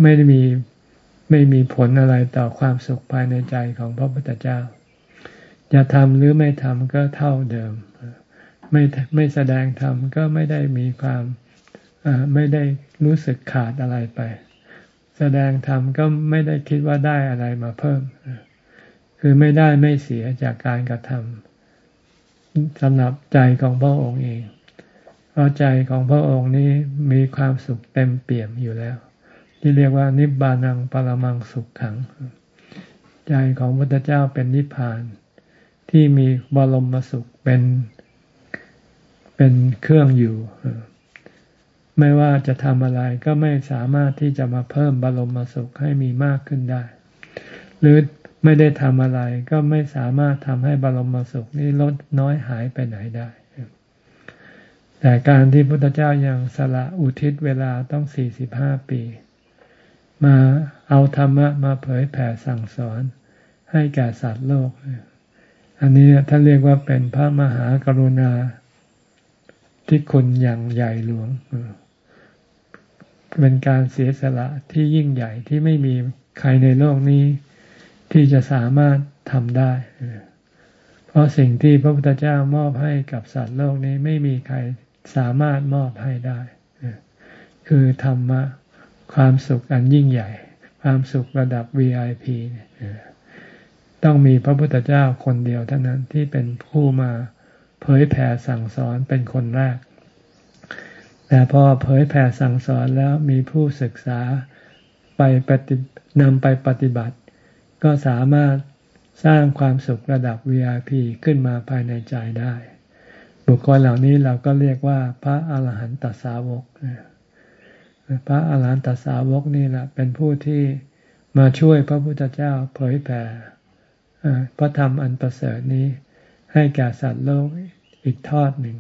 ไม่ได้มีไม่มีผลอะไรต่อความสุขภายในใจของพระพุทธเจ้า จะทำหรือไม่ทำก็เท่าเดิม ไม่ไม่แสดงธรรมก็ไม่ได้มีความไม่ได้รู้สึกขาดอะไรไป แสดงธรรมก็ไม่ได้คิดว่าได้อะไรมาเพิ่ม คือไม่ได้ไม่เสียจากการกระทำสำหรับใจของพระองค์เอง เพราะใจของพระองค์นี้มีความสุขเต็มเปี่ยมอยู่แล้ว ที่เรียกว่านิบานังปรมังสุขขัง ใจของพระพุทธเจ้าเป็นนิพพาน ที่มีบรมสุขเป็นเป็นเครื่องอยู่ ไม่ว่าจะทำอะไรก็ไม่สามารถที่จะมาเพิ่มบรมสุขให้มีมากขึ้นได้ หรือไม่ได้ทำอะไรก็ไม่สามารถทำให้บรมสุขนี้ลดน้อยหายไปไหนได้ แต่การที่พระพุทธเจ้ายังสละอุทิศเวลาต้องสี่สิบห้าปี มาเอาธรรมะมาเผยแผ่สั่งสอนให้แก่สัตว์โลก อันนี้ท่านเรียกว่าเป็นพระมหากรุณาที่คุณอย่างใหญ่หลวง เป็นการเสียสละที่ยิ่งใหญ่ที่ไม่มีใครในโลกนี้ ที่จะสามารถทำได้ เพราะสิ่งที่พระพุทธเจ้ามอบให้กับสัตว์โลกนี้ไม่มีใครสามารถมอบให้ได้ คือธรรมะความสุขอันยิ่งใหญ่ ความสุขระดับ VIP ต้องมีพระพุทธเจ้าคนเดียวเท่านั้นที่เป็นผู้มาเผยแผ่สั่งสอนเป็นคนแรก แต่พอเผยแผ่สั่งสอนแล้วมีผู้ศึกษาไปปฏินำไปปฏิบัติ ก็สามารถสร้างความสุขระดับ VIP ขึ้นมาภายในใจได้ บุคคลเหล่านี้เราก็เรียกว่า พระอาหารหันตสาวก พระอาหารหันตสาวกนี่แหละเป็นผู้ที่มาช่วยพระพุทธเจ้าเผยแผ่พระธรรมอันประเสริฐนี้ให้แก่สัตว์โลกอีกทอดหนึ่ง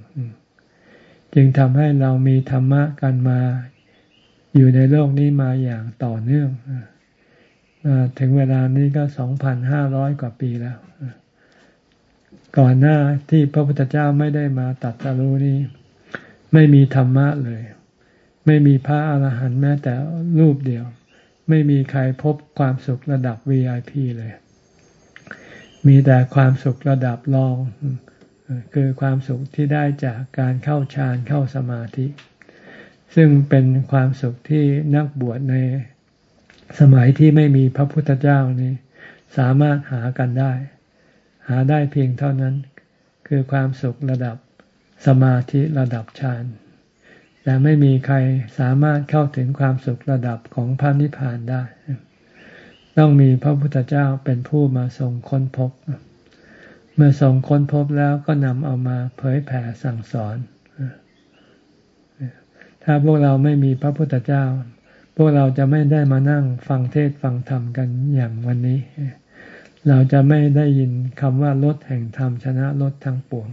จึงทำให้เรามีธรรมะกันมา อยู่ในโลกนี้มาอย่างต่อเนื่องถึงเวลานี้ก็สองพันห้าร้อยกว่าปีแล้ว ก่อนหน้าที่พระพุทธเจ้าไม่ได้มาตัดสรู้นี้ ไม่มีธรรมะเลย ไม่มีพระอาหารหันต์แม้แต่รูปเดียว ไม่มีใครพบความสุขระดับ VIP เลย มีแต่ความสุขระดับรอง คือความสุขที่ได้จากการเข้าฌานเข้าสมาธิ ซึ่งเป็นความสุขที่นักบวชในสมัยที่ไม่มีพระพุทธเจ้านี้สามารถหากันได้ หาได้เพียงเท่านั้น คือความสุขระดับสมาธิระดับฌานแต่ไม่มีใครสามารถเข้าถึงความสุขระดับของพระนิพพานได้ ต้องมีพระพุทธเจ้าเป็นผู้มาทรงค้นพบ เมื่อทรงค้นพบแล้วก็นำเอามาเผยแผ่สั่งสอน ถ้าพวกเราไม่มีพระพุทธเจ้า พวกเราจะไม่ได้มานั่งฟังเทศฟังธรรมกันอย่างวันนี้ เราจะไม่ได้ยินคำว่าลดแห่งธรรมชนะลดทั้งปวง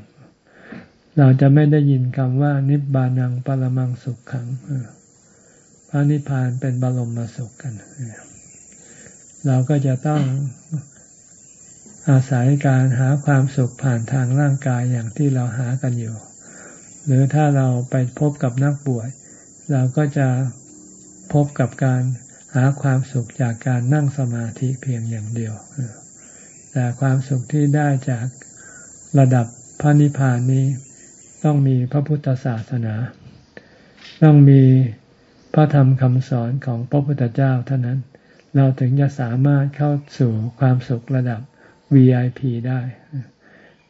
เราจะไม่ได้ยินคำว่านิบานังปรมังสุขขังพระนิพพานเป็นบรมมาสุขกัน เราก็จะต้อง อาศัยการหาความสุขผ่านทางร่างกายอย่างที่เราหากันอยู่ หรือถ้าเราไปพบกับนักบวชเราก็จะพบกับการหาความสุขจากการนั่งสมาธิเพียงอย่างเดียว แต่ความสุขที่ได้จากระดับพระนิพพานนี้ ต้องมีพระพุทธศาสนา ต้องมีพระธรรมคำสอนของพระพุทธเจ้าเท่านั้น เราถึงจะสามารถเข้าสู่ความสุขระดับ VIP ได้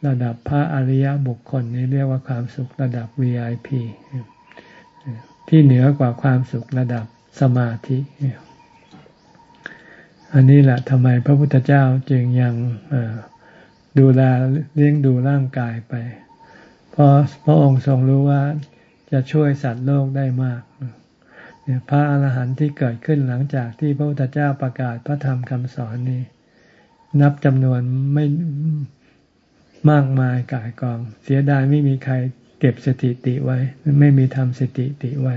ระดับพระอริยบุคคลนี้เรียกว่าความสุขระดับ VIP ที่เหนือกว่าความสุขระดับสมาธิ อันนี้แหละทำไมพระพุทธเจ้าจึงยังดูแลเลี้ยงดูร่างกายไป เพราะพระองค์ทรงรู้ว่าจะช่วยสัตว์โลกได้มาก พระอาหารหันต์ที่เกิดขึ้นหลังจากที่พระพุทธเจ้าประกาศพระธรรมคำสอนนี้ นับจำนวนไม่มากมายกายกอง เสียดายไม่มีใครเก็บสถิติไว้ ไม่มีทำสถิติไว้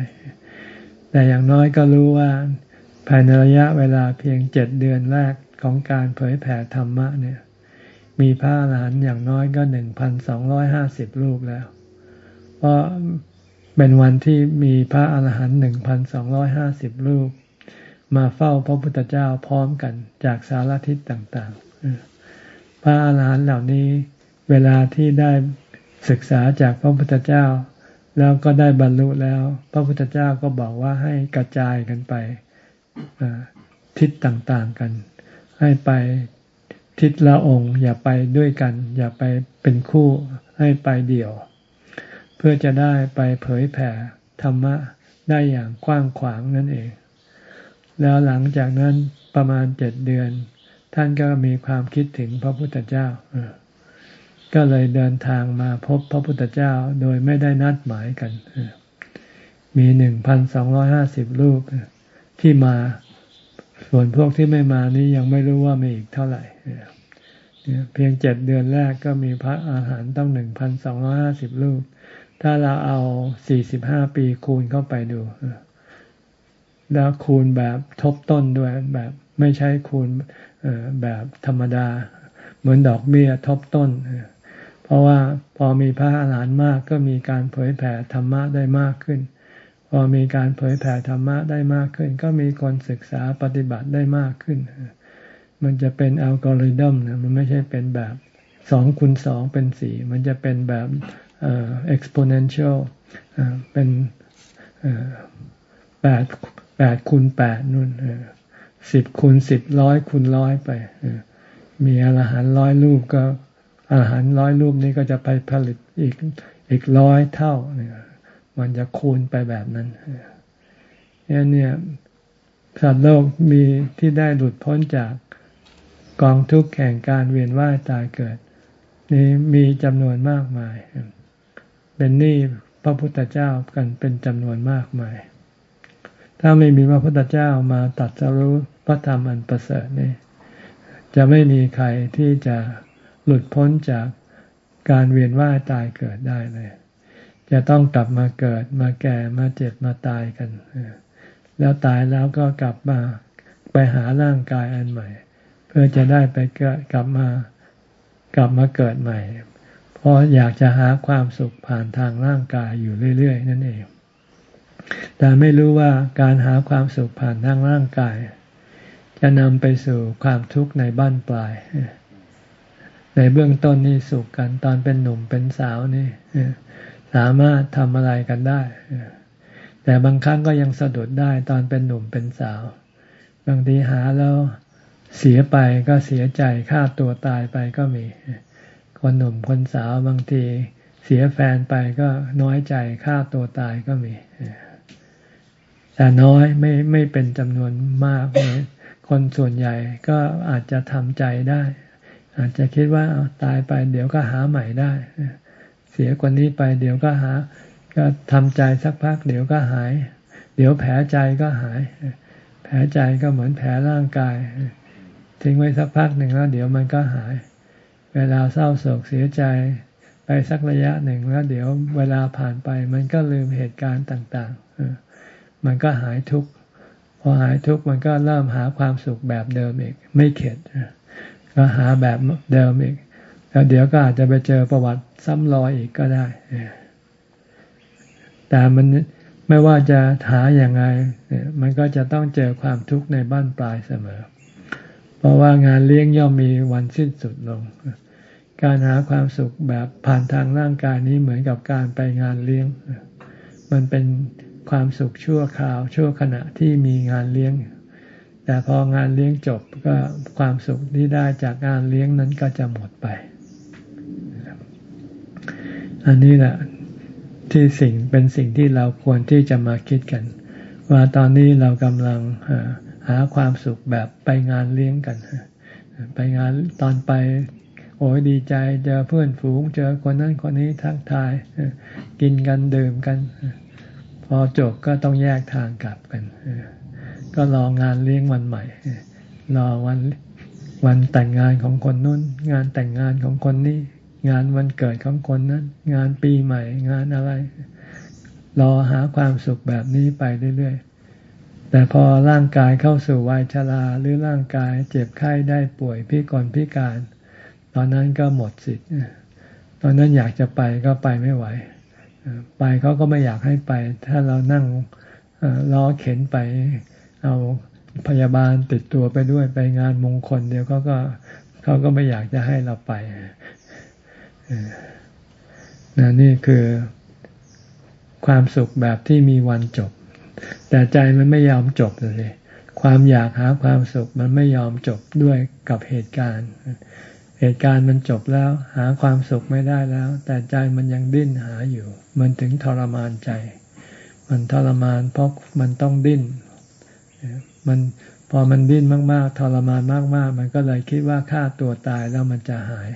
แต่อย่างน้อยก็รู้ว่าภายในระยะเวลาเพียงเจ็ดเดือนแรกของการเผยแผ่ธรรมะเนี่ย มีพระอรหันต์อย่างน้อยก็หนึ่งพันสองร้อยห้าสิบรูปแล้ว เพราะเป็นวันที่มีพระอรหันต์หนึ่งพันสองร้อยห้าสิบรูป มาเฝ้าพระพุทธเจ้าพร้อมกันจากสารทิศต่างๆ พระอาหารหันต์เหล่านี้เวลาที่ได้ศึกษาจากพระพุทธเจ้า แล้วก็ได้บรรลุแล้ว พระพุทธเจ้าก็บอกว่าให้กระจายกันไปทิศต่างๆกัน ให้ไปทิศละองค์ อย่าไปด้วยกัน อย่าไปเป็นคู่ให้ไปเดี่ยว เพื่อจะได้ไปเผยแผ่ธรรมะได้อย่างกว้างขวางนั่นเอง แล้วหลังจากนั้นประมาณเจ็ดเดือน ท่านก็มีความคิดถึงพระพุทธเจ้าก็เลยเดินทางมาพบพระพุทธเจ้าโดยไม่ได้นัดหมายกันมีหนึ่งพันสองร้อยห้าสิบรูปที่มาส่วนพวกที่ไม่มานี้ยังไม่รู้ว่ามีอีกเท่าไหร่เพียงเจ็ดเดือนแรกก็มีพระอาหารต้องหนึ่งพันสองร้อยห้าสิบรูป ถ้าเราเอาสี่สิบห้าปีคูณเข้าไปดู แล้วคูณแบบทบต้นด้วยแบบไม่ใช่คูณแบบธรรมดา เหมือนดอกเบี้ยทบต้น เพราะว่าพอมีพระอาหารหันต์มากก็มีการเผยแผ่ธรรมะได้มากขึ้น พอมีการเผยแผ่ธรรมะได้มากขึ้น ก็มีคนศึกษาปฏิบัติได้มากขึ้น มันจะเป็นอัลกอริทึมนะมันไม่ใช่เป็นแบบสองคูณสองเป็นสี่มันจะเป็นแบบเอ่อ exponential เป็นแปด แปดคูณแปดนู่นสิบคูณสิบร้อยคูณร้อยไปมีอาหารร้อยรูปก็อาหารร้อยรูปนี้ก็จะไปผลิตอีกอีกร้อยเท่าเนี่ยมันจะคูณไปแบบนั้นเนี่ยสัตว์โลกมีที่ได้หลุดพ้นจากกองทุกข์แห่งการเวียนว่ายตายเกิด นี้มีจำนวนมากมาย เป็นหนี้พระพุทธเจ้ากันเป็นจำนวนมากมาย ถ้าไม่มีพระพุทธเจ้ามาตัดสรู้พระธรรมอันประเสริฐนี่จะไม่มีใครที่จะหลุดพ้นจากการเวียนว่ายตายเกิดได้เลย จะต้องกลับมาเกิดมาแก่มาเจ็บมาตายกัน แล้วตายแล้วก็กลับมาไปหาร่างกายอันใหม่ เพื่อจะได้ไปเกิดกลับมากลับมาเกิดใหม่ เพราะอยากจะหาความสุขผ่านทางร่างกายอยู่เรื่อย ๆ นั่นเอง แต่ไม่รู้ว่าการหาความสุขผ่านทางร่างกาย จะนำไปสู่ความทุกข์ในบ้านปลาย ในเบื้องต้นนี่สุขกันตอนเป็นหนุ่มเป็นสาวนี่สามารถทำอะไรกันได้ แต่บางครั้งก็ยังสะดุดได้ตอนเป็นหนุ่มเป็นสาว บางทีหาแล้วเสียไปก็เสียใจฆ่าตัวตายไปก็มี คนหนุ่มคนสาวบางทีเสียแฟนไปก็น้อยใจฆ่าตัวตายก็มี แต่น้อยไม่ไม่เป็นจำนวนมากเลยคนส่วนใหญ่ก็อาจจะทำใจได้ อาจจะคิดว่าตายไปเดี๋ยวก็หาใหม่ได้ เสียกว่านี้ไปเดี๋ยวก็หา ก็ทำใจสักพัก เดี๋ยวก็หาย เดี๋ยวแผลใจก็หาย แผลใจก็เหมือนแผลร่างกายทิ้งไว้สักพักหนึ่งแล้ว เดี๋ยวมันก็หาย เวลาเศร้าโศกเสียใจไปสักระยะหนึ่งแล้ว เดี๋ยวเวลาผ่านไป มันก็ลืมเหตุการณ์ต่าง ๆ มันก็หายทุกข์พอหายทุกข์มันก็เริ่มหาความสุขแบบเดิมอีก ไม่เข็ดก็หาแบบเดิมอีก แล้วเดี๋ยวก็อาจจะไปเจอประวัติซ้ำรอยอีกก็ได้แต่มันไม่ว่าจะหาอย่างไง มันก็จะต้องเจอความทุกข์ในบ้านปลายเสมอ เพราะว่างานเลี้ยงย่อมมีวันสิ้นสุดลง การหาความสุขแบบผ่านทางร่างกายนี้เหมือนกับการไปงานเลี้ยง มันเป็น ความสุขชั่วคราว ชั่วขณะที่มีงานเลี้ยง แต่พองานเลี้ยงจบก็ความสุขที่ได้จากงานเลี้ยงนั้นก็จะหมดไป อันนี้แหละที่สิ่งเป็นสิ่งที่เราควรที่จะมาคิดกัน ว่าตอนนี้เรากำลังหาความสุขแบบไปงานเลี้ยงกัน ไปงานตอนไปโอ้ยดีใจเจอเพื่อนฝูงเจอคนนั้นคนนี้ทักทายกินกันดื่มกัน อจบก็ต้องแยกทางกลับกันก็รองานเลี้ยงวันใหม่รอวันวันแต่งงานของคนนู้น งานแต่งงานของคนนี้ งานวันเกิดของคนนั้น งานปีใหม่ งานอะไร รอหาความสุขแบบนี้ไปเรื่อยๆ แต่พอร่างกายเข้าสู่วัยชราหรือร่างกายเจ็บไข้ได้ป่วยพิกลพิการ ตอนนั้นก็หมดสิทธิ์ตอนนั้นอยากจะไปก็ไปไม่ไหว ไปเขาก็ไม่อยากให้ไป ถ้าเรานั่งล้อเข็นไป เอาพยาบาลติดตัวไปด้วยไปงานมงคล เดียวเขาก็เขาก็ไม่อยากจะให้เราไปนนี่คือความสุขแบบที่มีวันจบ แต่ใจมันไม่ยอมจบเลย ความอยากหาความสุขมันไม่ยอมจบด้วยกับเหตุการณ์ เหตุการณ์มันจบแล้ว หาความสุขไม่ได้แล้ว แต่ใจมันยังดิ้นหาอยู่ มันถึงทรมานใจ มันทรมานเพราะมันต้องดิ้นมันพอมันดิ้นมาก ๆ ทรมานมาก ๆ มันก็เลยคิดว่าฆ่าตัวตายแล้วมันจะหาย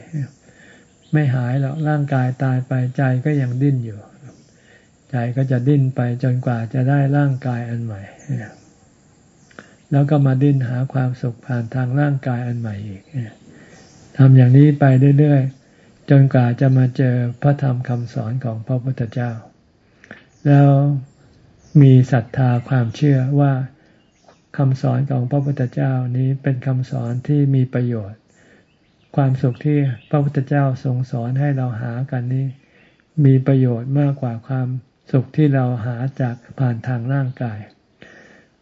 ไม่หายหรอกร่างกายตายไปใจก็ยังดิ้นอยู่ ใจก็จะดิ้นไปจนกว่าจะได้ร่างกายอันใหม่แล้วก็มาดิ้นหาความสุขผ่านทางร่างกายอันใหม่อีก ทำอย่างนี้ไปเรื่อยๆ จนกว่าจะมาเจอพระธรรมคำสอนของพระพุทธเจ้า แล้วมีศรัทธาความเชื่อว่าคำสอนของพระพุทธเจ้านี้เป็นคำสอนที่มีประโยชน์ ความสุขที่พระพุทธเจ้าทรงสอนให้เราหากันนี้ มีประโยชน์มากกว่าความสุขที่เราหาจากผ่านทางร่างกาย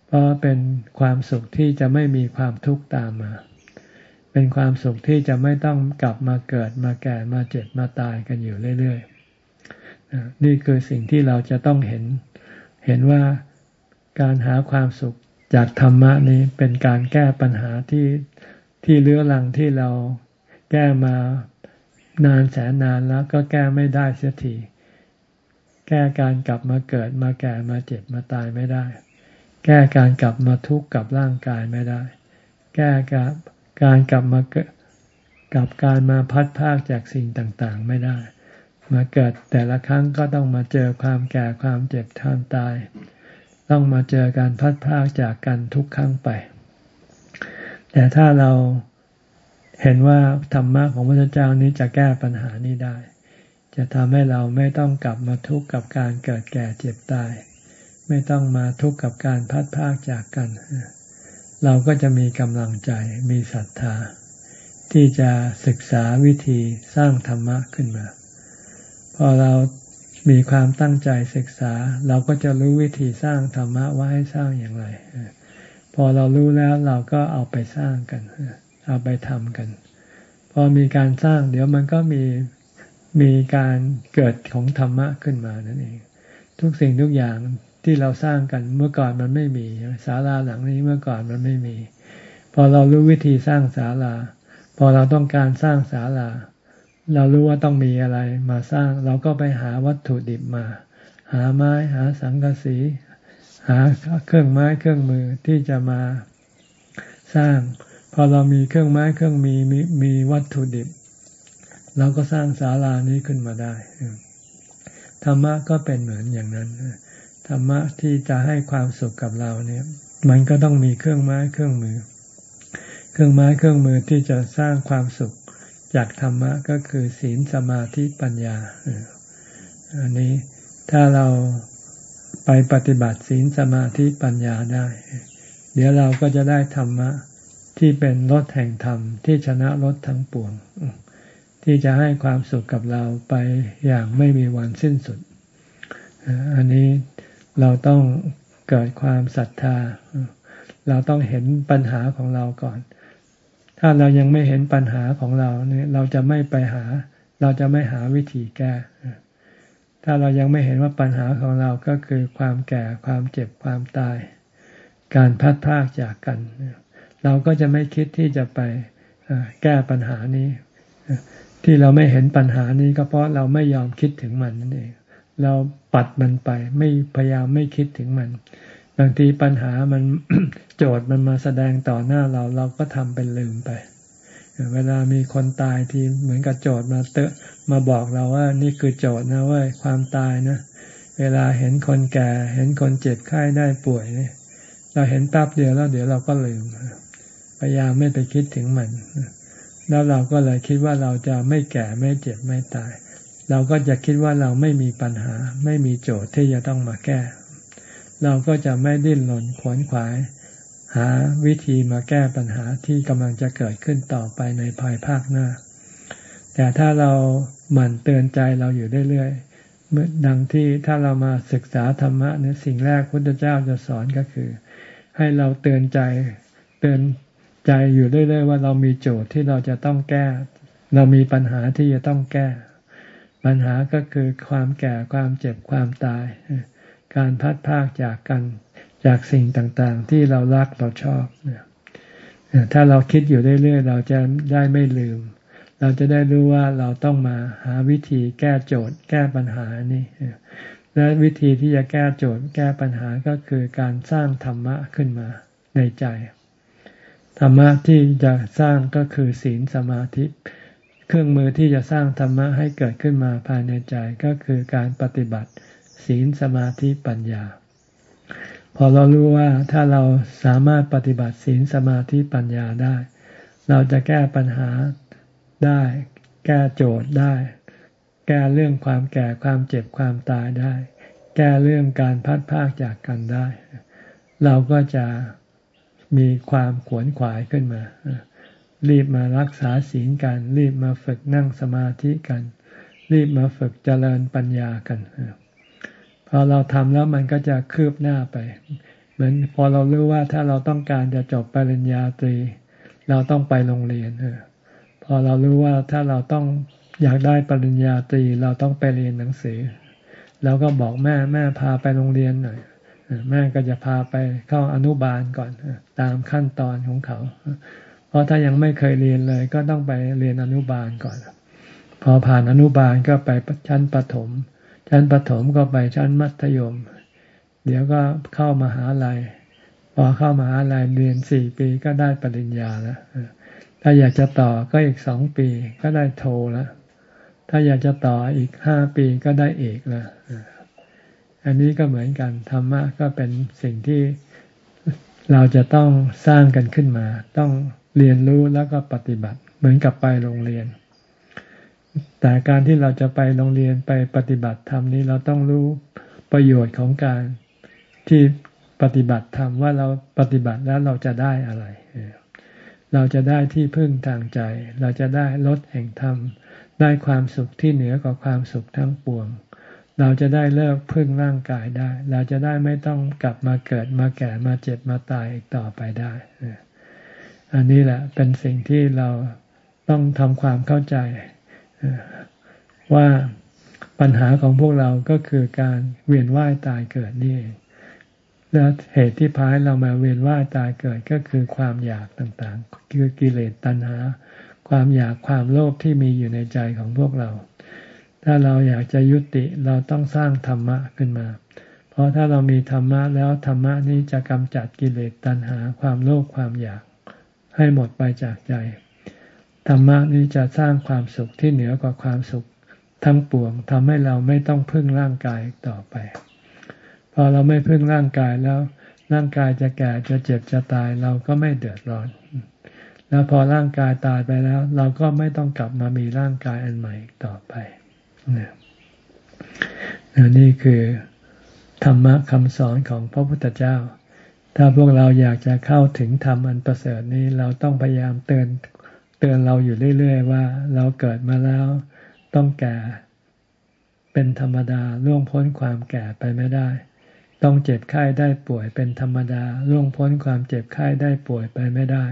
เพราะเป็นความสุขที่จะไม่มีความทุกข์ตามมา เป็นความสุขที่จะไม่ต้องกลับมาเกิดมาแก่มาเจ็บมาตายกันอยู่เรื่อยๆ นี่คือสิ่งที่เราจะต้องเห็น เห็นว่าการหาความสุขจากธรรมะนี้เป็นการแก้ปัญหาที่ที่เลื้อรังที่เราแก้มานานแสนนานแล้วก็แก้ไม่ได้เสียทีแก้การกลับมาเกิดมาแก่มาเจ็บมาตายไม่ได้ แก้การกลับมาทุกข์กับร่างกายไม่ได้ แก้กับ การกลับมาเกิดกับการมาพัดพากจากสิ่งต่างๆ ไม่ได้ มาเกิดแต่ละครั้งก็ต้องมาเจอความแก่ความเจ็บท่ามตาย ต้องมาเจอการพัดพากจากกันทุกครั้งไป แต่ถ้าเราเห็นว่าธรรมะของพระเจ้านี้จะแก้ปัญหานี้ได้ จะทำให้เราไม่ต้องกลับมาทุกข์กับการเกิดแก่เจ็บตาย ไม่ต้องมาทุกข์กับการพัดพากจากกัน เราก็จะมีกำลังใจมีศรัทธา ที่จะศึกษาวิธีสร้างธรรมะขึ้นมา พอเรามีความตั้งใจศึกษา เราก็จะรู้วิธีสร้างธรรมะว่าให้สร้างอย่างไร พอเรารู้แล้วเราก็เอาไปสร้างกัน เอาไปทำกัน พอมีการสร้าง เดี๋ยวมันก็มีมีการเกิดของธรรมะขึ้นมานั่นเอง ทุกสิ่งทุกอย่าง ที่เราสร้างกันเมื่อก่อนมันไม่มีศาลาหลังนี้เมื่อก่อนมันไม่มี พอเรารู้วิธีสร้างศาลา พอเราต้องการสร้างศาลา เรารู้ว่าต้องมีอะไรมาสร้าง เราก็ไปหาวัตถุดิบมา หาไม้หาสังกะสี หาเครื่องไม้เครื่องมือที่จะมาสร้าง พอเรามีเครื่องไม้เครื่องมีมีมีวัตถุดิบ เราก็สร้างศาลานี้ขึ้นมาได้ธรรมะก็เป็นเหมือนอย่างนั้น ธรรมะที่จะให้ความสุขกับเราเนี่ย มันก็ต้องมีเครื่องไม้เครื่องมือ เครื่องไม้เครื่องมือที่จะสร้างความสุขจากธรรมะก็คือศีลสมาธิปัญญาอันนี้ถ้าเราไปปฏิบัติศีลสมาธิปัญญาได้ เดี๋ยวเราก็จะได้ธรรมะที่เป็นรถแห่งธรรมที่ชนะรถทั้งปวง ที่จะให้ความสุขกับเราไปอย่างไม่มีวันสิ้นสุด อันนี้ เราต้องเกิดความศรัทธา เราต้องเห็นปัญหาของเราก่อน ถ้าเรายังไม่เห็นปัญหาของเราเนี่ยเราจะไม่ไปหา เราจะไม่หาวิธีแก้ ถ้าเรายังไม่เห็นว่าปัญหาของเราก็คือความแก่ความเจ็บความตาย การพัดพากจากกัน เราก็จะไม่คิดที่จะไปแก้ปัญหานี้ ที่เราไม่เห็นปัญหานี้ก็เพราะเราไม่ยอมคิดถึงมันนั่นเอง เราปัดมันไป ไม่พยายามไม่คิดถึงมัน บางทีปัญหามันโจทย์มันมาแสดงต่อหน้าเราเราก็ทำเป็นลืมไป เวลามีคนตายที่เหมือนกับโจทย์มาเตะมาบอกเราว่า นี่คือโจทย์นะว่าความตายนะ เวลาเห็นคนแก่ เห็นคนเจ็บไข้ได้ป่วยเนี่ยเราเห็นแป๊บเดียวแล้วเดี๋ยวเราก็ลืมพยายามไม่ไปคิดถึงมัน แล้วเราก็เลยคิดว่าเราจะไม่แก่ไม่เจ็บไม่ตาย เราก็จะคิดว่าเราไม่มีปัญหา ไม่มีโจทย์ที่จะต้องมาแก้ เราก็จะไม่ดิ้นรนขวนขวาย หาวิธีมาแก้ปัญหาที่กำลังจะเกิดขึ้นต่อไปในภายภาคหน้า แต่ถ้าเราหมั่นเตือนใจเราอยู่เรื่อยๆเมื่อดังที่ถ้าเรามาศึกษาธรรมะเนี่ยสิ่งแรกพุทธเจ้าจะสอนก็คือ ให้เราเตือนใจเตือนใจอยู่เรื่อยๆว่าเรามีโจทย์ที่เราจะต้องแก้ เรามีปัญหาที่จะต้องแก้ ปัญหาก็คือความแก่ความเจ็บความตาย การพัดพากจากกันจากสิ่งต่างๆ ที่เรารักเราชอบถ้าเราคิดอยู่เรื่อยๆเราจะได้ไม่ลืม เราจะได้รู้ว่าเราต้องมาหาวิธีแก้โจทย์ แก้ปัญหานี่และวิธีที่จะแก้โจทย์ แก้ปัญหาก็คือการสร้างธรรมะขึ้นมาในใจ ธรรมะที่จะสร้างก็คือศีลสมาธิ เครื่องมือที่จะสร้างธรรมะให้เกิดขึ้นมาภายในใจก็คือการปฏิบัติ ศีลสมาธิปัญญา พอเรารู้ว่าถ้าเราสามารถปฏิบัติศีลสมาธิปัญญาได้ เราจะแก้ปัญหาได้ แก้โจทย์ได้ แก้เรื่องความแก่ความเจ็บความตายได้ แก้เรื่องการพัดพากจากกันได้ เราก็จะมีความขวนขวายขึ้นมา รีบมารักษาศีลกัน รีบมาฝึกนั่งสมาธิกัน รีบมาฝึกเจริญปัญญากันพอเราทำแล้วมันก็จะคืบหน้าไป เหมือนพอเรารู้ว่าถ้าเราต้องการจะจบปริญญาตรี เราต้องไปโรงเรียนพอเรารู้ว่าถ้าเราต้องอยากได้ปริญญาตรีเราต้องไปเรียนหนังสือเราก็บอกแม่แม่พาไปโรงเรียนหน่อยแม่ก็จะพาไปเข้าอนุบาลก่อนตามขั้นตอนของเขา เพราะถ้ายังไม่เคยเรียนเลย ก็ต้องไปเรียนอนุบาลก่อน พอผ่านอนุบาลก็ไปชั้นประถม ชั้นประถมก็ไปชั้นมัธยม เดี๋ยวก็เข้ามาหาลัย พอเข้ามาหาลัยเรียนสี่ปีก็ได้ปริญญาแล้วถ้าอยากจะต่อก็อีกสองปีก็ได้โทแล้วถ้าอยากจะต่ออีกห้าปีก็ได้เอกแล้วอันนี้ก็เหมือนกันธรรมะก็เป็นสิ่งที่เราจะต้องสร้างกันขึ้นมา ต้อง เรียนรู้แล้วก็ปฏิบัติ เหมือนกับไปโรงเรียน แต่การที่เราจะไปโรงเรียนไปปฏิบัติธรรมนี้เราต้องรู้ประโยชน์ของการที่ปฏิบัติธรรมว่าเราปฏิบัติแล้วเราจะได้อะไร เราจะได้ที่พึ่งทางใจ เราจะได้ลดแห่งธรรม ได้ความสุขที่เหนือกว่าความสุขทั้งปวง เราจะได้เลิกพึ่งร่างกายได้ เราจะได้ไม่ต้องกลับมาเกิดมาแก่มาเจ็บมาตายอีกต่อไปได้ อันนี้แหละเป็นสิ่งที่เราต้องทำความเข้าใจ ว่าปัญหาของพวกเราก็คือการเวียนว่ายตายเกิดนี่เองแล้วเหตุที่พายเรามาเวียนว่ายตายเกิดก็คือความอยากต่างๆ คือกิเลสตัณหา ความอยากความโลภที่มีอยู่ในใจของพวกเรา ถ้าเราอยากจะยุติเราต้องสร้างธรรมะขึ้นมา เพราะถ้าเรามีธรรมะแล้วธรรมะนี้จะกำจัดกิเลสตัณหา ความโลภความอยาก ให้หมดไปจากใจ ธรรมะนี้จะสร้างความสุขที่เหนือกว่าความสุขทั้งปวงทำให้เราไม่ต้องพึ่งร่างกายต่อไป พอเราไม่พึ่งร่างกายแล้ว ร่างกายจะแก่จะเจ็บจะตายเราก็ไม่เดือดร้อน แล้วพอร่างกายตายไปแล้ว เราก็ไม่ต้องกลับมามีร่างกายอันใหม่ต่อไปนี่คือธรรมะคำสอนของพระพุทธเจ้า ถ้าพวกเราอยากจะเข้าถึงธรรมอันประเสริฐนี้เราต้องพยายามเตือนเตือนเราอยู่เรื่อย ๆ ว่า เราเกิดมาแล้วต้องแก่ เป็นธรรมดาล่วงพ้นความแก่ไปไม่ได้ ต้องเจ็บไข้ได้ป่วยเป็นธรรมดาล่วงพ้นความเจ็บไข้ได้ป่วยไปไม่ได้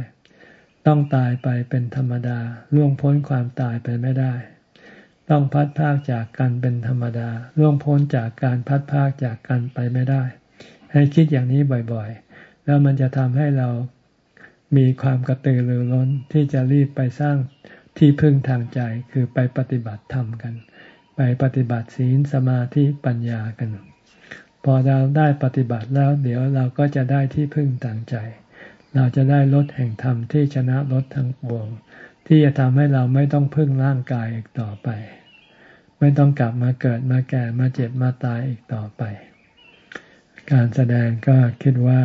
ต้องตายไปเป็นธรรมดาล่วงพ้นความตายไปไม่ได้ ต้องพัดพากจากกันเป็นธรรมดาล่วงพ้นจากการพัดพากจากกันไปไม่ได้ ให้คิดอย่างนี้บ่อยๆ แล้วมันจะทำให้เรามีความกระตือรือร้นที่จะรีบไปสร้างที่พึ่งทางใจคือไปปฏิบัติธรรมกัน ไปปฏิบัติศีลสมาธิปัญญากัน พอเราได้ปฏิบัติแล้ว เดี๋ยวเราก็จะได้ที่พึ่งทางใจ เราจะได้ลดแห่งธรรมที่ชนะลดทั้งปวง ที่จะทำให้เราไม่ต้องพึ่งร่างกายอีกต่อไป ไม่ต้องกลับมาเกิดมาแก่มาเจ็บมาตายอีกต่อไป การแสดงก็คิดว่า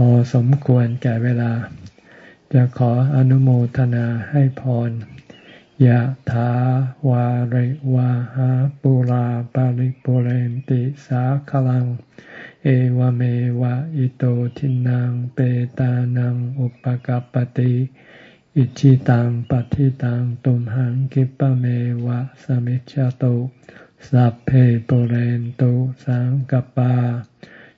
พอสมควรแก่เวลา จะขออนุโมทนาให้พรยะถาวาริวาหาปุราปาริปุเรนติสาคลัง เอวเมวะอิโตทินังเปตานังอุปกัปติอิชิตังปฏิตังตุมหังกิปะเมวะสมิจจตุสัพเพปุเรนตุสังกปา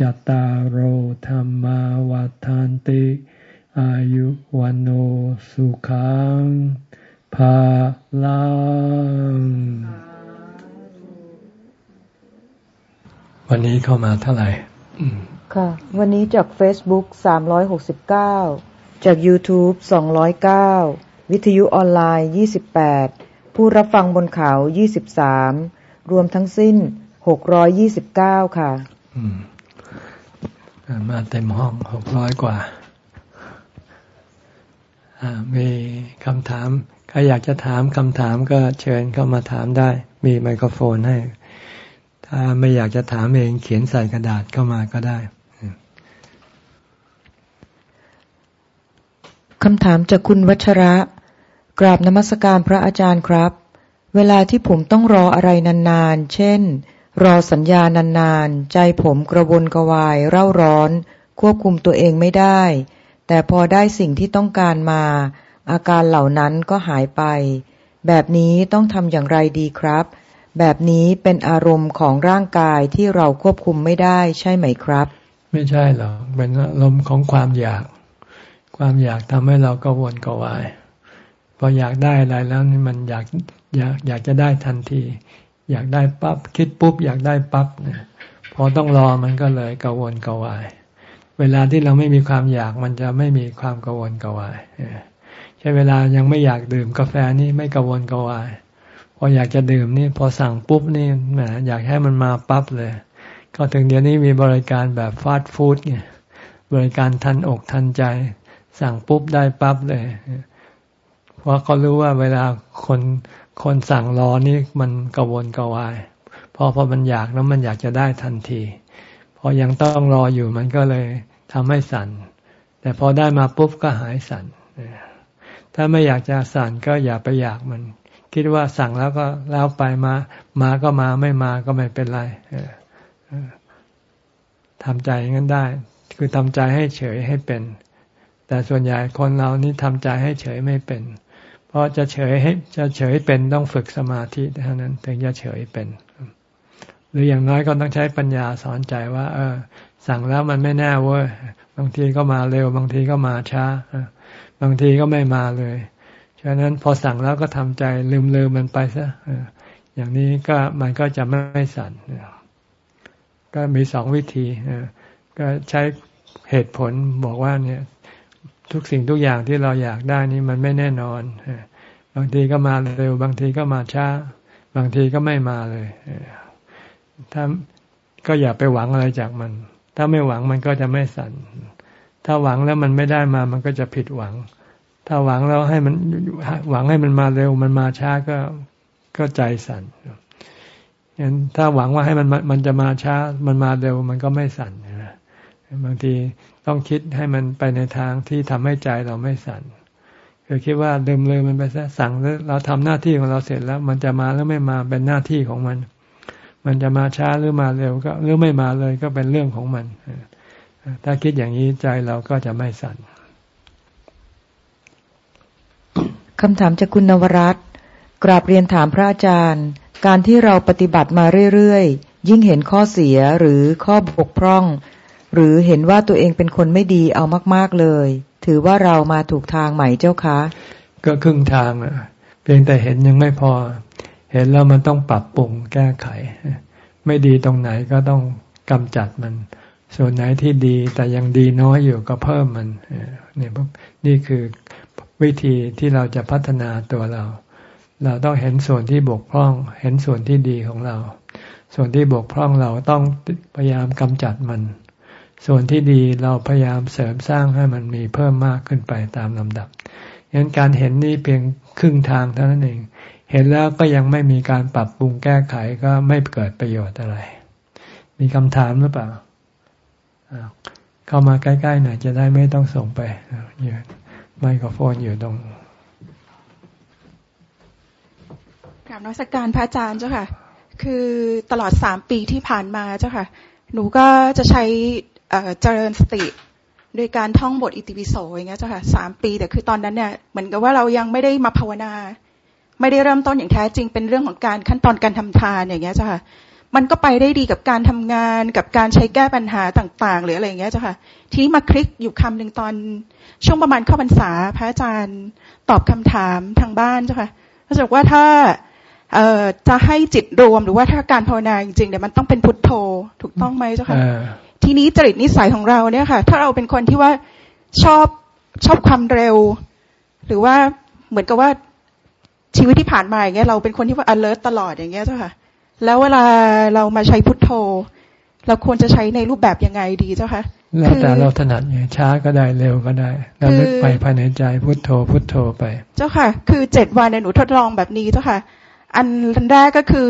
จตารโหธรรมาวาทานติ อายุวันโอสุขังภาลังวันนี้เข้ามาเท่าไหร่ค่ะ วันนี้จาก Facebook 369 จาก YouTube 209 วิทยุออนไลน์ 28 ผู้รับฟังบนเขา 23 รวมทั้งสิ้น 629 ค่ะ มาเต็มห้อง600กว่า มีคำถาม ใครอยากจะถามคำถามก็เชิญเข้ามาถามได้ มีไมโครโฟนให้ ถ้าไม่อยากจะถามเองเขียนใส่กระดาษเข้ามาก็ได้คำถามจากคุณวัชระ กราบนมัสการพระอาจารย์ครับ เวลาที่ผมต้องรออะไรนานๆ เช่น รอสัญญานานๆ ใจผมกระวนกระวายเร่าร้อน ควบคุมตัวเองไม่ได้ แต่พอได้สิ่งที่ต้องการมา อาการเหล่านั้นก็หายไป แบบนี้ต้องทำอย่างไรดีครับ แบบนี้เป็นอารมณ์ของร่างกายที่เราควบคุมไม่ได้ใช่ไหมครับ ไม่ใช่หรอกเป็นอารมณ์ของความอยาก ความอยากทำให้เรากวนกวายพออยากได้อะไรแล้วมันอยากอยากอยากจะได้ทันที อยากได้ปับ๊บคิดปุ๊บอยากได้ปับ๊บเนี่ยพอต้องรอมันก็เลยกังวนกวาย เวลาที่เราไม่มีความอยากมันจะไม่มีความกังวนกวายใช่เวลายังไม่อยากดื่มกาแฟนี่ไม่กระวนกระวาย พออยากจะดื่มนี่พอสั่งปุ๊บนี่แหมอยากให้มันมาปั๊บเลย ก็ถึงเดี๋ยวนี้มีบริการแบบฟาสต์ฟู้ดไงบริการทันอกทันใจ สั่งปุ๊บได้ปั๊บเลย เพราะเขารู้ว่าเวลาคน คนสั่งรอนี่มันกวนกวายพอพอมันอยากแล้วมันอยากจะได้ทันทีพอยังต้องรออยู่มันก็เลยทำให้สั่น แต่พอได้มาปุ๊บก็หายสั่นถ้าไม่อยากจะสั่งก็อย่าไปอยากมัน คิดว่าสั่งแล้วก็แล้วไปมา มาก็มาไม่มาก็ไม่เป็นไรทำใจงั้นได้ คือทำใจให้เฉยให้เป็น แต่ส่วนใหญ่คนเรานี่ทำใจให้เฉยไม่เป็น ราะจะเฉยให้จะเฉยเป็นต้องฝึกสมาธิเท่านั้นถึงจะเฉยเป็น หรืออย่างน้อยก็ต้องใช้ปัญญาสอนใจว่า เออ สั่งแล้วมันไม่แน่เว้ยบางทีก็มาเร็ว บางทีก็มาช้าบางทีก็ไม่มาเลยฉะนั้นพอสั่งแล้วก็ทำใจลืมลืมมันไปซะอย่างนี้ก็มันก็จะไม่สั่นก็มีสองวิธีก็ใช้เหตุผลบอกว่าเนี่ย ทุกสิ่งทุกอย่างที่เราอยากได้นี่มันไม่แน่นอน บางทีก็มาเร็ว บางทีก็มาช้า บางทีก็ไม่มาเลย ถ้าก็อย่าไปหวังอะไรจากมัน ถ้าไม่หวังมันก็จะไม่สั่น ถ้าหวังแล้วมันไม่ได้มา มันก็จะผิดหวัง ถ้าหวังแล้วให้มันหวังให้มันมาเร็ว มันมาช้าก็ก็ใจสั่นงั้นถ้าหวังว่าให้มันมันจะมาช้า มันมาเร็ว มันก็ไม่สั่นนะบางที ต้องคิดให้มันไปในทางที่ทำให้ใจเราไม่สั่นคือคิดว่าเดิมเลยมันไปซะสั่งแล้วเราทำหน้าที่ของเราเสร็จแล้ว มันจะมาหรือไม่มาเป็นหน้าที่ของมัน มันจะมาช้าหรือมาเร็วก็หรือไม่มาเลยก็เป็นเรื่องของมัน ถ้าคิดอย่างนี้ใจเราก็จะไม่สั่นคำถามจากคุณนวรัตกราบเรียนถามพระอาจารย์ การที่เราปฏิบัติมาเรื่อยๆ ยิ่งเห็นข้อเสียหรือข้อบกพร่อง หรือเห็นว่าตัวเองเป็นคนไม่ดีเอามาก ๆเลย ถือว่าเรามาถูกทางไหม่เจ้าคะ ก็ครึ่งทางอะ เพียงแต่เห็นยังไม่พอ เห็นแล้วมันต้องปรับปรุงแก้ไข ไม่ดีตรงไหนก็ต้องกำจัดมัน ส่วนไหนที่ดีแต่ยังดีน้อยอยู่ก็เพิ่มมันเนี่ยนี่คือวิธีที่เราจะพัฒนาตัวเรา เราต้องเห็นส่วนที่บกพร่อง เห็นส่วนที่ดีของเรา ส่วนที่บกพร่องเราต้องพยายามกำจัดมัน ส่วนที่ดีเราพยายามเสริมสร้างให้มันมีเพิ่มมากขึ้นไปตามลำดับยันการเห็นนี่เพียงครึ่งทางเท่านั้นเอง เห็นแล้วก็ยังไม่มีการปรับปรุงแก้ไขก็ไม่เกิดประโยชน์อะไร มีคำถามหรือเปล่า เข้ามาใกล้ๆหน่อยจะได้ไม่ต้องส่งไปอยู่ไมโครโฟนอยู่ตรงกราบนักสการพระอาจารย์เจ้าค่ะ คือตลอดสามปีที่ผ่านมาเจ้าค่ะ หนูก็จะใช้ เจริญสติโดยการท่องบทอิติปิโสอย่างเงี้ยเจ้าค่ะสามปี แต่คือตอนนั้นเนี่ยเหมือนกับว่าเรายังไม่ได้มาภาวนา ไม่ได้เริ่มต้นอย่างแท้จริงเป็นเรื่องของการขั้นตอนการทำทานอย่างเงี้ยเจ้าค่ะมันก็ไปได้ดีกับการทำงานกับการใช้แก้ปัญหาต่างๆ หรืออะไรอย่างเงี้ยเจ้าค่ะทีนี้มาคลิกอยู่คำหนึ่งตอนช่วงประมาณเข้าพรรษาพระอาจารย์ตอบคำถามทางบ้านเจ้าค่ะเขาบอกว่าถ้าเอ่อจะให้จิตรวมหรือว่าถ้าการภาวนาจริงๆเนี่ยมันต้องเป็นพุทโธถูกต้องไหมเจ้าค่ะ ทีนี้จริตนิสัยของเราเนี่ยค่ะ ถ้าเราเป็นคนที่ว่าชอบชอบความเร็ว หรือว่าเหมือนกับว่าชีวิตที่ผ่านมาอย่างเงี้ยเราเป็นคนที่ว่า alert ตลอดอย่างเงี้ยเจ้าค่ะ แล้วเวลาเรามาใช้พุทโธ เราควรจะใช้ในรูปแบบยังไงดีเจ้าคะแล้วแต่เราถนัดไงช้าก็ได้เร็วก็ได้เราลึกไปภายในใจพุทโธพุทโธไป เจ้าค่ะ คือเจ็ดวันในหนูทดลองแบบนี้เจ้าค่ะ อันแรกก็คือ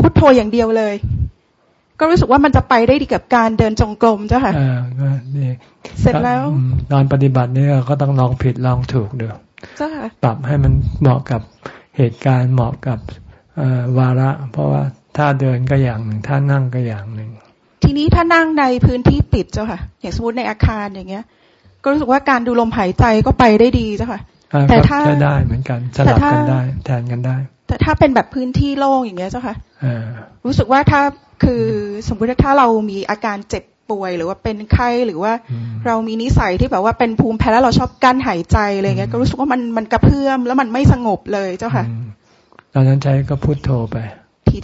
พุทโธอย่างเดียวเลย ก็รู้สึกว่ามันจะไปได้ดีกับการเดินจงกรมเจ้าค่ะอ่าก็ดีเสร็จแล้วตอนปฏิบัตินี่ก็ต้องลองผิดลองถูกเดี๋ยวเจ้าค่ะปรับให้มันเหมาะกับเหตุการณ์เหมาะกับวาระ เพราะว่าถ้าเดินก็อย่างหนึ่งถ้านั่งก็อย่างหนึ่งทีนี้ถ้านั่งในพื้นที่ปิดเจ้าค่ะ อย่างสมมติในอาคารอย่างเงี้ย ก็รู้สึกว่าการดูลมหายใจก็ไปได้ดีเจ้าค่ะ แต่ถ้าได้เหมือนกันสลับกันได้ แทนกันได้ แต่ถ้าเป็นแบบพื้นที่โล่งอย่างเงี้ยเจ้าค่ะ รู้สึกว่าถ้าคือสมมติถ้าเรามีอาการเจ็บป่วย หรือว่าเป็นไข้หรือว่าเรามีนิสัยที่แบบว่าเป็นภูมิแพ้แล้วเราชอบกั้นหายใจอะไรเงี้ย ก็รู้สึกว่ามันมันกระเพื่อมแล้วมันไม่สงบเลยเจ้าค่ะตอนนั้นใจก็พุโทโธไป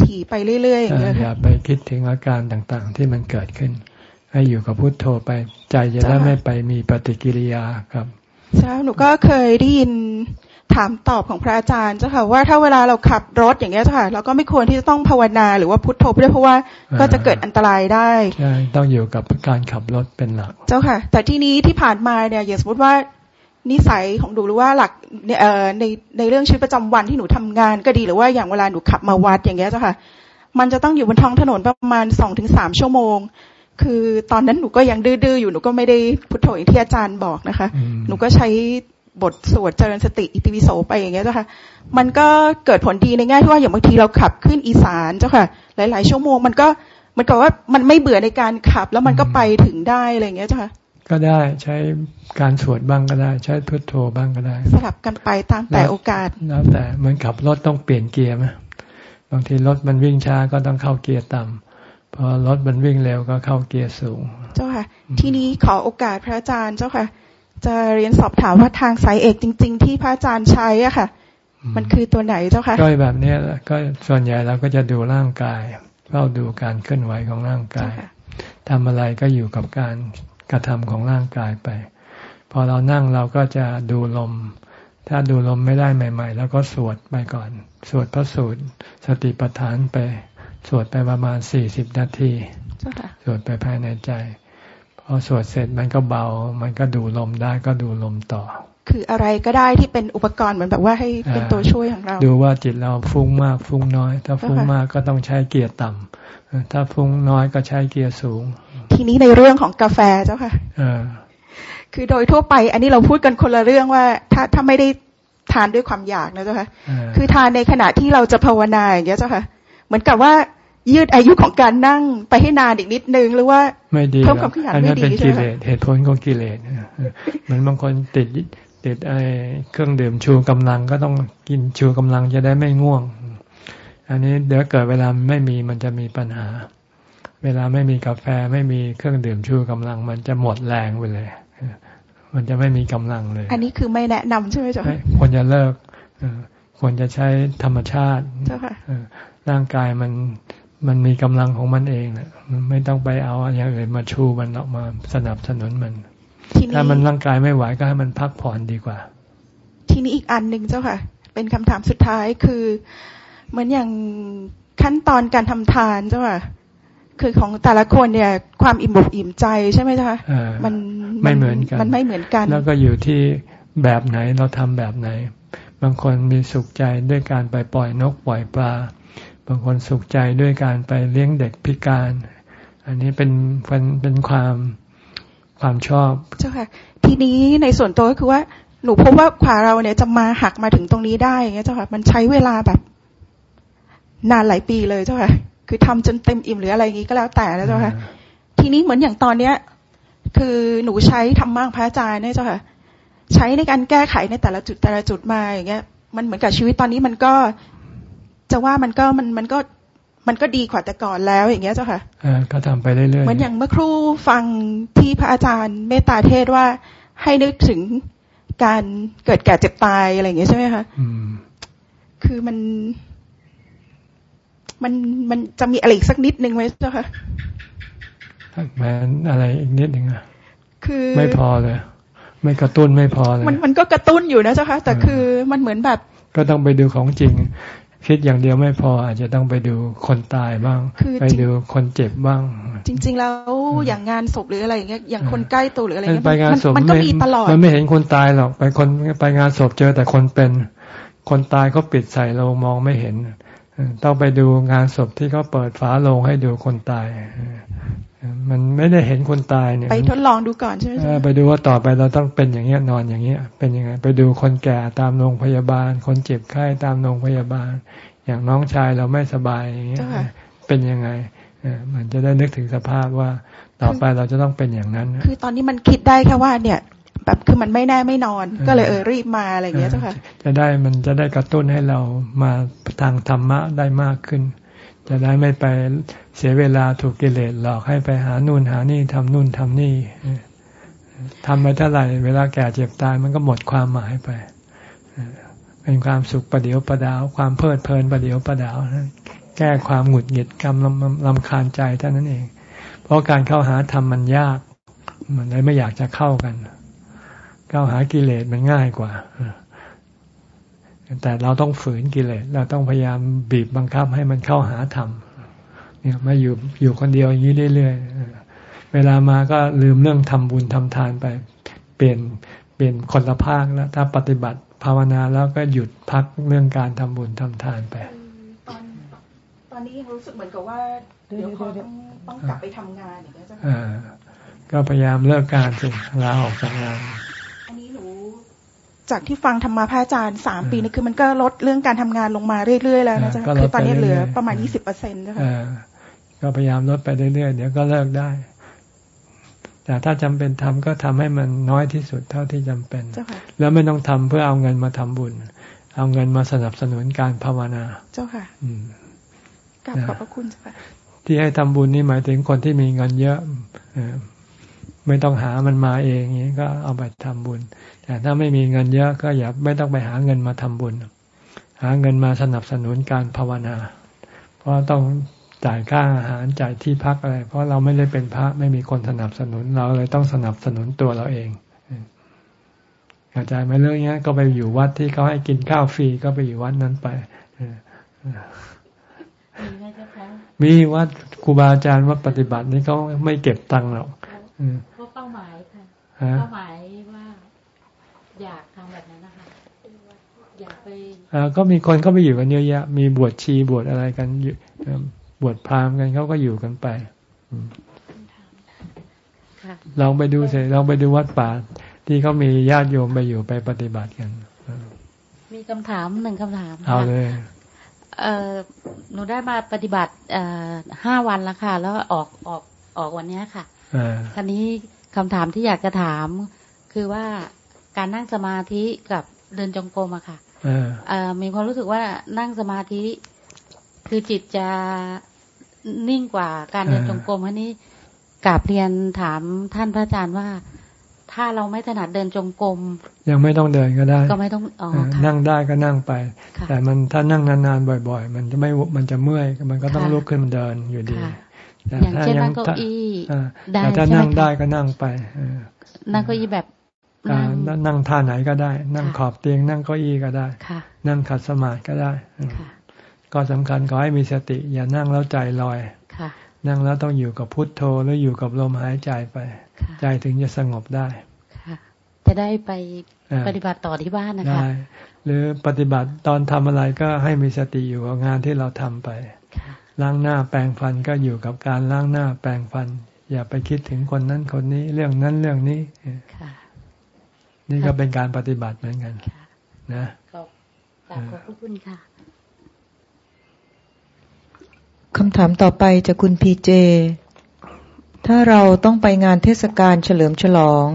ทีๆไปเรื่อยๆอย่างเงี้ยอย่าไปคิดถึงอาการต่างๆ ที่มันเกิดขึ้น ให้อยู่กับพุโทโธไป ใจจะได้ไม่ไปมีปฏิกิริยาครับใช่หนูก็เคยได้ยิน ถามตอบของพระอาจารย์เจ้าค่ะว่าถ้าเวลาเราขับรถอย่างเงี้ยเจ้าค่ะเราก็ไม่ควรที่จะต้องภาวนาหรือว่าพุทโธด้วยเพราะว่าก็จะเกิดอันตรายได้ใช่ต้องอยู่กับการขับรถเป็นหลัก เจ้าค่ะ แต่ที่นี้ที่ผ่านมาเนี่ยอย่างสมมติว่านิสัยของหนูหรือว่าหลักในในเรื่องชีวิตประจำวันที่หนูทำงานก็ดีหรือว่าอย่างเวลาหนูขับมาวัดอย่างเงี้ยเจ้าค่ะ มันจะต้องอยู่บนท้องถนนประมาณสองถึงสามชั่วโมง คือตอนนั้นหนูก็ยังดื้อๆอยู่หนูก็ไม่ได้พุทโธอย่างที่อาจารย์บอกนะคะ หนูก็ใช้ บทสวดเจริญสติอิติวิโสไปอย่างเงี้ยเจ้าค่ะมันก็เกิดผลดีในแง่ที่ว่าอย่างบางทีเราขับขึ้นอีสานเจ้าค่ะ หลาย ๆ ชั่วโมงมันก็มันก็ว่ามันไม่เบื่อในการขับ แล้วมันก็ไปถึงได้อะไรอย่างเงี้ยเจ้าค่ะก็ได้ใช้การสวดบ้างก็ได้ ใช้พุทโธบ้างก็ได้ สลับกันไปตามแต่โอกาสแล้วแต่เหมือนขับรถต้องเปลี่ยนเกียร์ไหมบางทีรถมันวิ่งช้าก็ต้องเข้าเกียร์ต่ำพอรถมันวิ่งเร็วก็เข้าเกียร์สูง เจ้าค่ะ ที่นี้ขอโอกาสพระอาจารย์เจ้าค่ะ จะเรียนสอบถามว่าทางสายเอกจริง ๆ ที่พระอาจารย์ใช้อะค่ะ มันคือตัวไหนเจ้าค่ะก็แบบนี้ก็ส่วนใหญ่เราก็จะดูร่างกายเฝ้าดูการเคลื่อนไหวของร่างกายทำอะไรก็อยู่กับการกระทำของร่างกายไป พอเรานั่งเราก็จะดูลม ถ้าดูลมไม่ได้ใหม่ๆ แล้วก็สวดไปก่อน สวดพระสูตร สติปัฏฐานไป สวดไปประมาณสี่สิบนาที สวดไปภายในใจ พอสวดเสร็จมันก็เบา มันก็ดูลมได้ก็ดูลมต่อ คืออะไรก็ได้ที่เป็นอุปกรณ์เหมือนแบบว่าให้เป็นตัวช่วยของเรา ดูว่าจิตเราฟุ้งมากฟุ้งน้อย ถ้าฟุ้งมากก็ต้องใช้เกียร์ต่ำถ้าฟุ้งน้อยก็ใช้เกียร์สูง ทีนี้ในเรื่องของกาแฟเจ้าค่ะคือโดยทั่วไปอันนี้เราพูดกันคนละเรื่องว่า ถ้าถ้าไม่ได้ทานด้วยความอยากนะเจ้าค่ะ คือทานในขณะที่เราจะภาวนาอย่างเงี้ยเจ้าค่ะ เหมือนกับว่า ยืดอายุของการนั่งไปให้นานอีกนิดนึงหรือว่าไม่ดีเพิ่มความขยันไม่ดีใช่ไหมเหตุผลของกิเลสเหมือนบางคนติดติดไอ้เครื่องดื่มชูกำลังก็ต้องกินชูกำลังจะได้ไม่ง่วง อันนี้เดี๋ยวเกิดเวลาไม่มีมันจะมีปัญหา เวลาไม่มีกาแฟไม่มีเครื่องดื่มชูกำลัง มันจะหมดแรงไปเลย มันจะไม่มีกำลังเลย อันนี้คือไม่แนะนำใช่ไหมจ๊ะควรจะเลิกควรจะใช้ธรรมชาติเจ้าค่ะร่างกายมัน มันมีกำลังของมันเองนะไม่ต้องไปเอาอย่างอื่นมาชูมันออกมาสนับสนุนมัน ถ้ามันร่างกายไม่ไหวก็ให้มันพักผ่อนดีกว่า ทีนี้อีกอันหนึ่งเจ้าค่ะ เป็นคำถามสุดท้ายคือ เหมือนอย่างขั้นตอนการทำทานเจ้าค่ะคือของแต่ละคนเนี่ย ความอิ่มบุกอิ่มใจใช่ไหมคะมันไม่เหมือนกัน มันไม่เหมือนกัน แล้วก็อยู่ที่แบบไหนเราทำแบบไหน บางคนมีสุขใจด้วยการไปปล่อยนกปล่อยปลา บางคนสุขใจด้วยการไปเลี้ยงเด็กพิการ อันนี้เป็นเป็นเป็นความความชอบ เจ้าค่ะ ทีนี้ในส่วนตัวก็คือว่าหนูพบว่าขวาเราเนี่ยจะมาหักมาถึงตรงนี้ได้เงี้ยเจ้าค่ะ มันใช้เวลาแบบ นานหลายปีเลยเจ้าค่ะ คือทำจนเต็มอิ่มหรืออะไรอย่างนี้ก็แล้วแต่แล้วเจ้าค่ะ ทีนี้เหมือนอย่างตอนเนี้ย คือหนูใช้ทำมากพระอาจารย์เนี่ยเจ้าค่ะ ใช้ในการแก้ไขในแต่ละจุดแต่ละจุดมาอย่างเงี้ย มันเหมือนกับชีวิตตอนนี้มันก็ จะว่ามันก็มันมันก็มันก็ดีกว่าแต่ก่อนแล้วอย่างเงี้ยเจ้าค่ะก็ทำไปเรื่อยๆเหมือนอย่างเมื่อครู่ฟังที่พระอาจารย์เมตตาเทศว่าให้นึกถึงการเกิดแก่เจ็บตายอะไรอย่างเงี้ยใช่ไหมคะคือมัน มันมันจะมีอะไรอีกสักนิดนึงไหมเจ้าค่ะแมนอะไรอีกนิดนึงอะคือไม่พอเลย ไม่กระตุ้นไม่พอเลยมันมันก็กระตุ้นอยู่นะเจ้าค่ะแต่คือมันเหมือนแบบ ก็ต้องไปดูของจริง คิดอย่างเดียวไม่พออาจจะต้องไปดูคนตายบ้าง ไปดูคนเจ็บบ้าง จริง ๆ แล้วอย่างงานศพหรืออะไรอย่างเงี้ยอย่างคนใกล้ตัวหรืออะไรเงี้ยไปงานศพมันก็มีตลอดมันไม่เห็นคนตายหรอกไปคนไปงานศพเจอแต่คนเป็น คนตายเขาปิดใส่เรามองไม่เห็น ต้องไปดูงานศพที่เขาเปิดฝาโลงให้ดูคนตาย มันไม่ได้เห็นคนตายเนี่ย ไปทดลองดูก่อนใช่ไหมไปดูว่าต่อไปเราต้องเป็นอย่างเงี้ยนอนอย่างเงี้ย เป็นยังไง ไปดูคนแก่ตามโรงพยาบาล คนเจ็บไข้ตามโรงพยาบาล อย่างน้องชายเราไม่สบายอย่างเงี้ยเป็นยังไงมันจะได้นึกถึงสภาพว่าต่อไปเราจะต้องเป็นอย่างนั้น คือตอนนี้มันคิดได้แค่ว่าเนี่ยแบบคือมันไม่แน่ไม่นอน ก็เลยเออรีบมาอะไรอย่างเงี้ยเจ้าค่ะ จะได้มันจะได้กระตุ้นให้เรามาทางธรรมะได้มากขึ้น จะได้ไม่ไปเสียเวลาถูกกิเลสหลอกให้ไปหานู่นหานี่ทำนู่นทำนี่ทำไปเท่าไหร่เวลาแก่เจ็บตายมันก็หมดความหมายไป เป็นความสุขประเดียวประดาว ความเพลิดเพลินประเดียวประดาวแก้ความหงุดหงิดกรรมลำคาญใจเท่านั้นเอง เพราะการเข้าหาธรรมมันยาก มันเลยไม่อยากจะเข้ากัน เข้าหากิเลสมันง่ายกว่า แต่เราต้องฝืนกิเลสเราต้องพยายามบีบบังคับให้มันเข้าหาธรรมเนี่ยมาอยู่อยู่คนเดียวอย่างนี้เรื่อยๆเวลามาก็ลืมเรื่องทำบุญทำทานไป เปลี่ยนเปลี่ยนคนละภาคแล้วถ้าปฏิบัติภาวนาแล้วก็หยุดพักเรื่องการทำบุญทำทานไป ตอนตอนนี้รู้สึกเหมือนกับว่าเดี๋ยวเขาต้องต้องกลับไปทำงานอย่างเงี้ยจ้ะก็พยายามเลิกการสิลาออกจากงาน จากที่ฟังธรรมาพระอาจารย์สามปีนี่คือมันก็ลดเรื่องการทำงานลงมาเรื่อยๆแล้วนะจ๊ะคือตอนนี้เหลือประมาณยี่สิบเปอร์เซ็นต์นะคะก็พยายามลดไปเรื่อยๆเดี๋ยวก็เลิกได้ แต่ถ้าจำเป็นทำก็ทำให้มันน้อยที่สุดเท่าที่จำเป็น แล้วไม่ต้องทำเพื่อเอาเงินมาทำบุญ เอาเงินมาสนับสนุนการภาวนา เจ้าค่ะอืมกลับขอบพระคุณเจ้าค่ะที่ให้ทำบุญนี่หมายถึงคนที่มีเงินเยอะ ไม่ต้องหามันมาเองนี้ก็เอาไปทำบุญ แต่ถ้าไม่มีเงินเยอะก็อย่าไม่ต้องไปหาเงินมาทำบุญ หาเงินมาสนับสนุนการภาวนา เพราะต้องจ่ายค่าอาหารจ่ายที่พักอะไร เพราะเราไม่ได้เป็นพระไม่มีคนสนับสนุน เราเลยต้องสนับสนุนตัวเราเองเข้าใจไหมเรื่องนี้ก็ไปอยู่วัดที่เขาให้กินข้าวฟรีก็ไปอยู่วัดนั้นไปมีวัดครูบาอาจารย์วัดปฏิบัตินี่เขาไม่เก็บตังค์หรอกก็เป้าหมายค่ะเป้าหมายว่า อยากทำแบบนั้นนะคะอยากไปอ่าก็มีคนเข้าไปอยู่กันเยอะแยะ มีบวชชีบวชอะไรกันบวชพราหมณ์กันเขาก็อยู่กันไปลองไปดูสิลองไปดูวัดป่าที่เขามีญาติโยมไปอยู่ไปปฏิบัติกัน มีคำถามหนึ่งคำถามเอาเลยเออหนูได้มาปฏิบัติเอ่อห้าวันแล้วค่ะ แล้วออกออกออกวันนี้ค่ะคราวนี้ คำถามที่อยากจะถาม คือว่าการนั่งสมาธิกับเดินจงกรมอะค่ะมีความรู้สึกว่านั่งสมาธิ คือจิตจะนิ่งกว่าการเดินจงกรมอันนี้กราบเรียนถามท่านพระอาจารย์ว่า ถ้าเราไม่ถนัดเดินจงกรมยังไม่ต้องเดินก็ได้ ก็ไม่ต้องอ๋อนั่งได้ก็นั่งไป แต่มันถ้านั่งนานๆบ่อย ๆ มันจะไม่มันจะเมื่อยมันก็ต้องลุกขึ้นเดินอยู่ดี แต่ถ้ายังแต่ถ้านั่งได้ก็นั่งไปนั่งเก้าอี้แบบนั่งท่าไหนก็ได้ นั่งขอบเตียง นั่งเก้าอี้ก็ได้ นั่งขัดสมาธิก็ได้ก็สำคัญขอให้มีสติ อย่านั่งแล้วใจลอยนั่งแล้วต้องอยู่กับพุทโธแล้วอยู่กับลมหายใจไป ใจถึงจะสงบได้จะได้ไปปฏิบัติต่อที่บ้านนะคะได้หรือปฏิบัติตอนทำอะไรก็ให้มีสติอยู่กับงานที่เราทำไป ล้างหน้าแปรงฟันก็อยู่กับการล้างหน้าแปรงฟัน อย่าไปคิดถึงคนนั้นคนนี้ เรื่องนั้นเรื่องนี้นี่ก็เป็นการปฏิบัติเหมือนกันนะขอบขอบคุณค่ะคำถามต่อไปจากคุณพีเจ ถ้าเราต้องไปงานเทศกาลเฉลิมฉลอง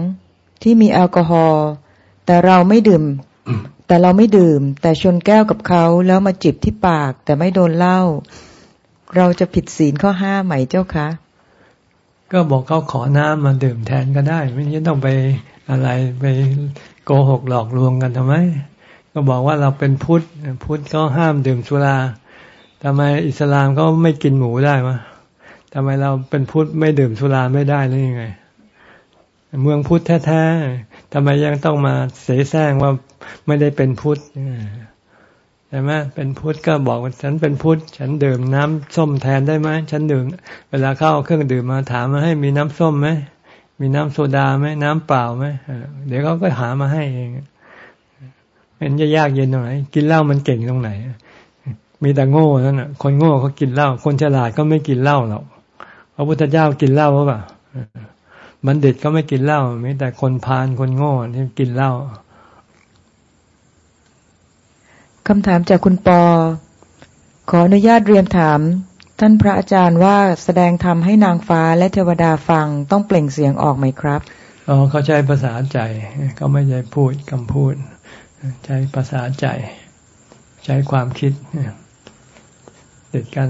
ที่มีแอลกอฮอล์แต่เราไม่ดื่ม แต่เราไม่ดื่ม แต่ชนแก้วกับเขาแล้วมาจิบที่ปาก แต่ไม่โดนเหล้า เราจะผิดศีลข้อห้าไหมเจ้าคะ ก็บอกเขาขอน้ำมาดื่มแทนก็ได้ ไม่ต้องไปอะไรไปโกหกหลอกลวงกันทำไม ก็บอกว่าเราเป็นพุทธพุทธเขาห้ามดื่มสุราทำไมอิสลามก็ไม่กินหมูได้มะทำไมเราเป็นพุทธไม่ดื่มสุราไม่ได้หรือยังไง เมืองพุทธแท้ๆทำไมยังต้องมาเสแสร้งว่าไม่ได้เป็นพุทธ ใช่ไหมเป็นพุทธก็บอกว่าฉันเป็นพุทธฉันดื่มน้ำส้มแทนได้ไหมฉันดื่ม เวลาเข้าเครื่องดื่มมาถามมาให้มีน้ำส้มไหมมีน้ำโซดาไหมน้ำเปล่าไหมเดี๋ยวเขาก็หามาให้เองเป็นยากเย็นตรงไหน กินเหล้ามันเก่งตรงไหน มีแต่โง่นั่นน่ะ คนโง่เขากินเหล้าคนฉลาดก็ไม่กินเหล้าหรอกพระพุทธเจ้ากินเหล้าหรือเปล่าบัณฑิตก็ไม่กินเหล้ามีแต่คนพาลคนโง่ที่กินเหล้า คำถามจากคุณปอ ขออนุญาตเรียนถาม ท่านพระอาจารย์ว่าแสดงธรรมให้นางฟ้าและเทวดาฟังต้องเปล่งเสียงออกไหมครับอ๋อเขาใช้ภาษาใจเขาไม่ใช่พูดคำพูด ใช้ภาษาใจ ใช้ความคิดติดกัน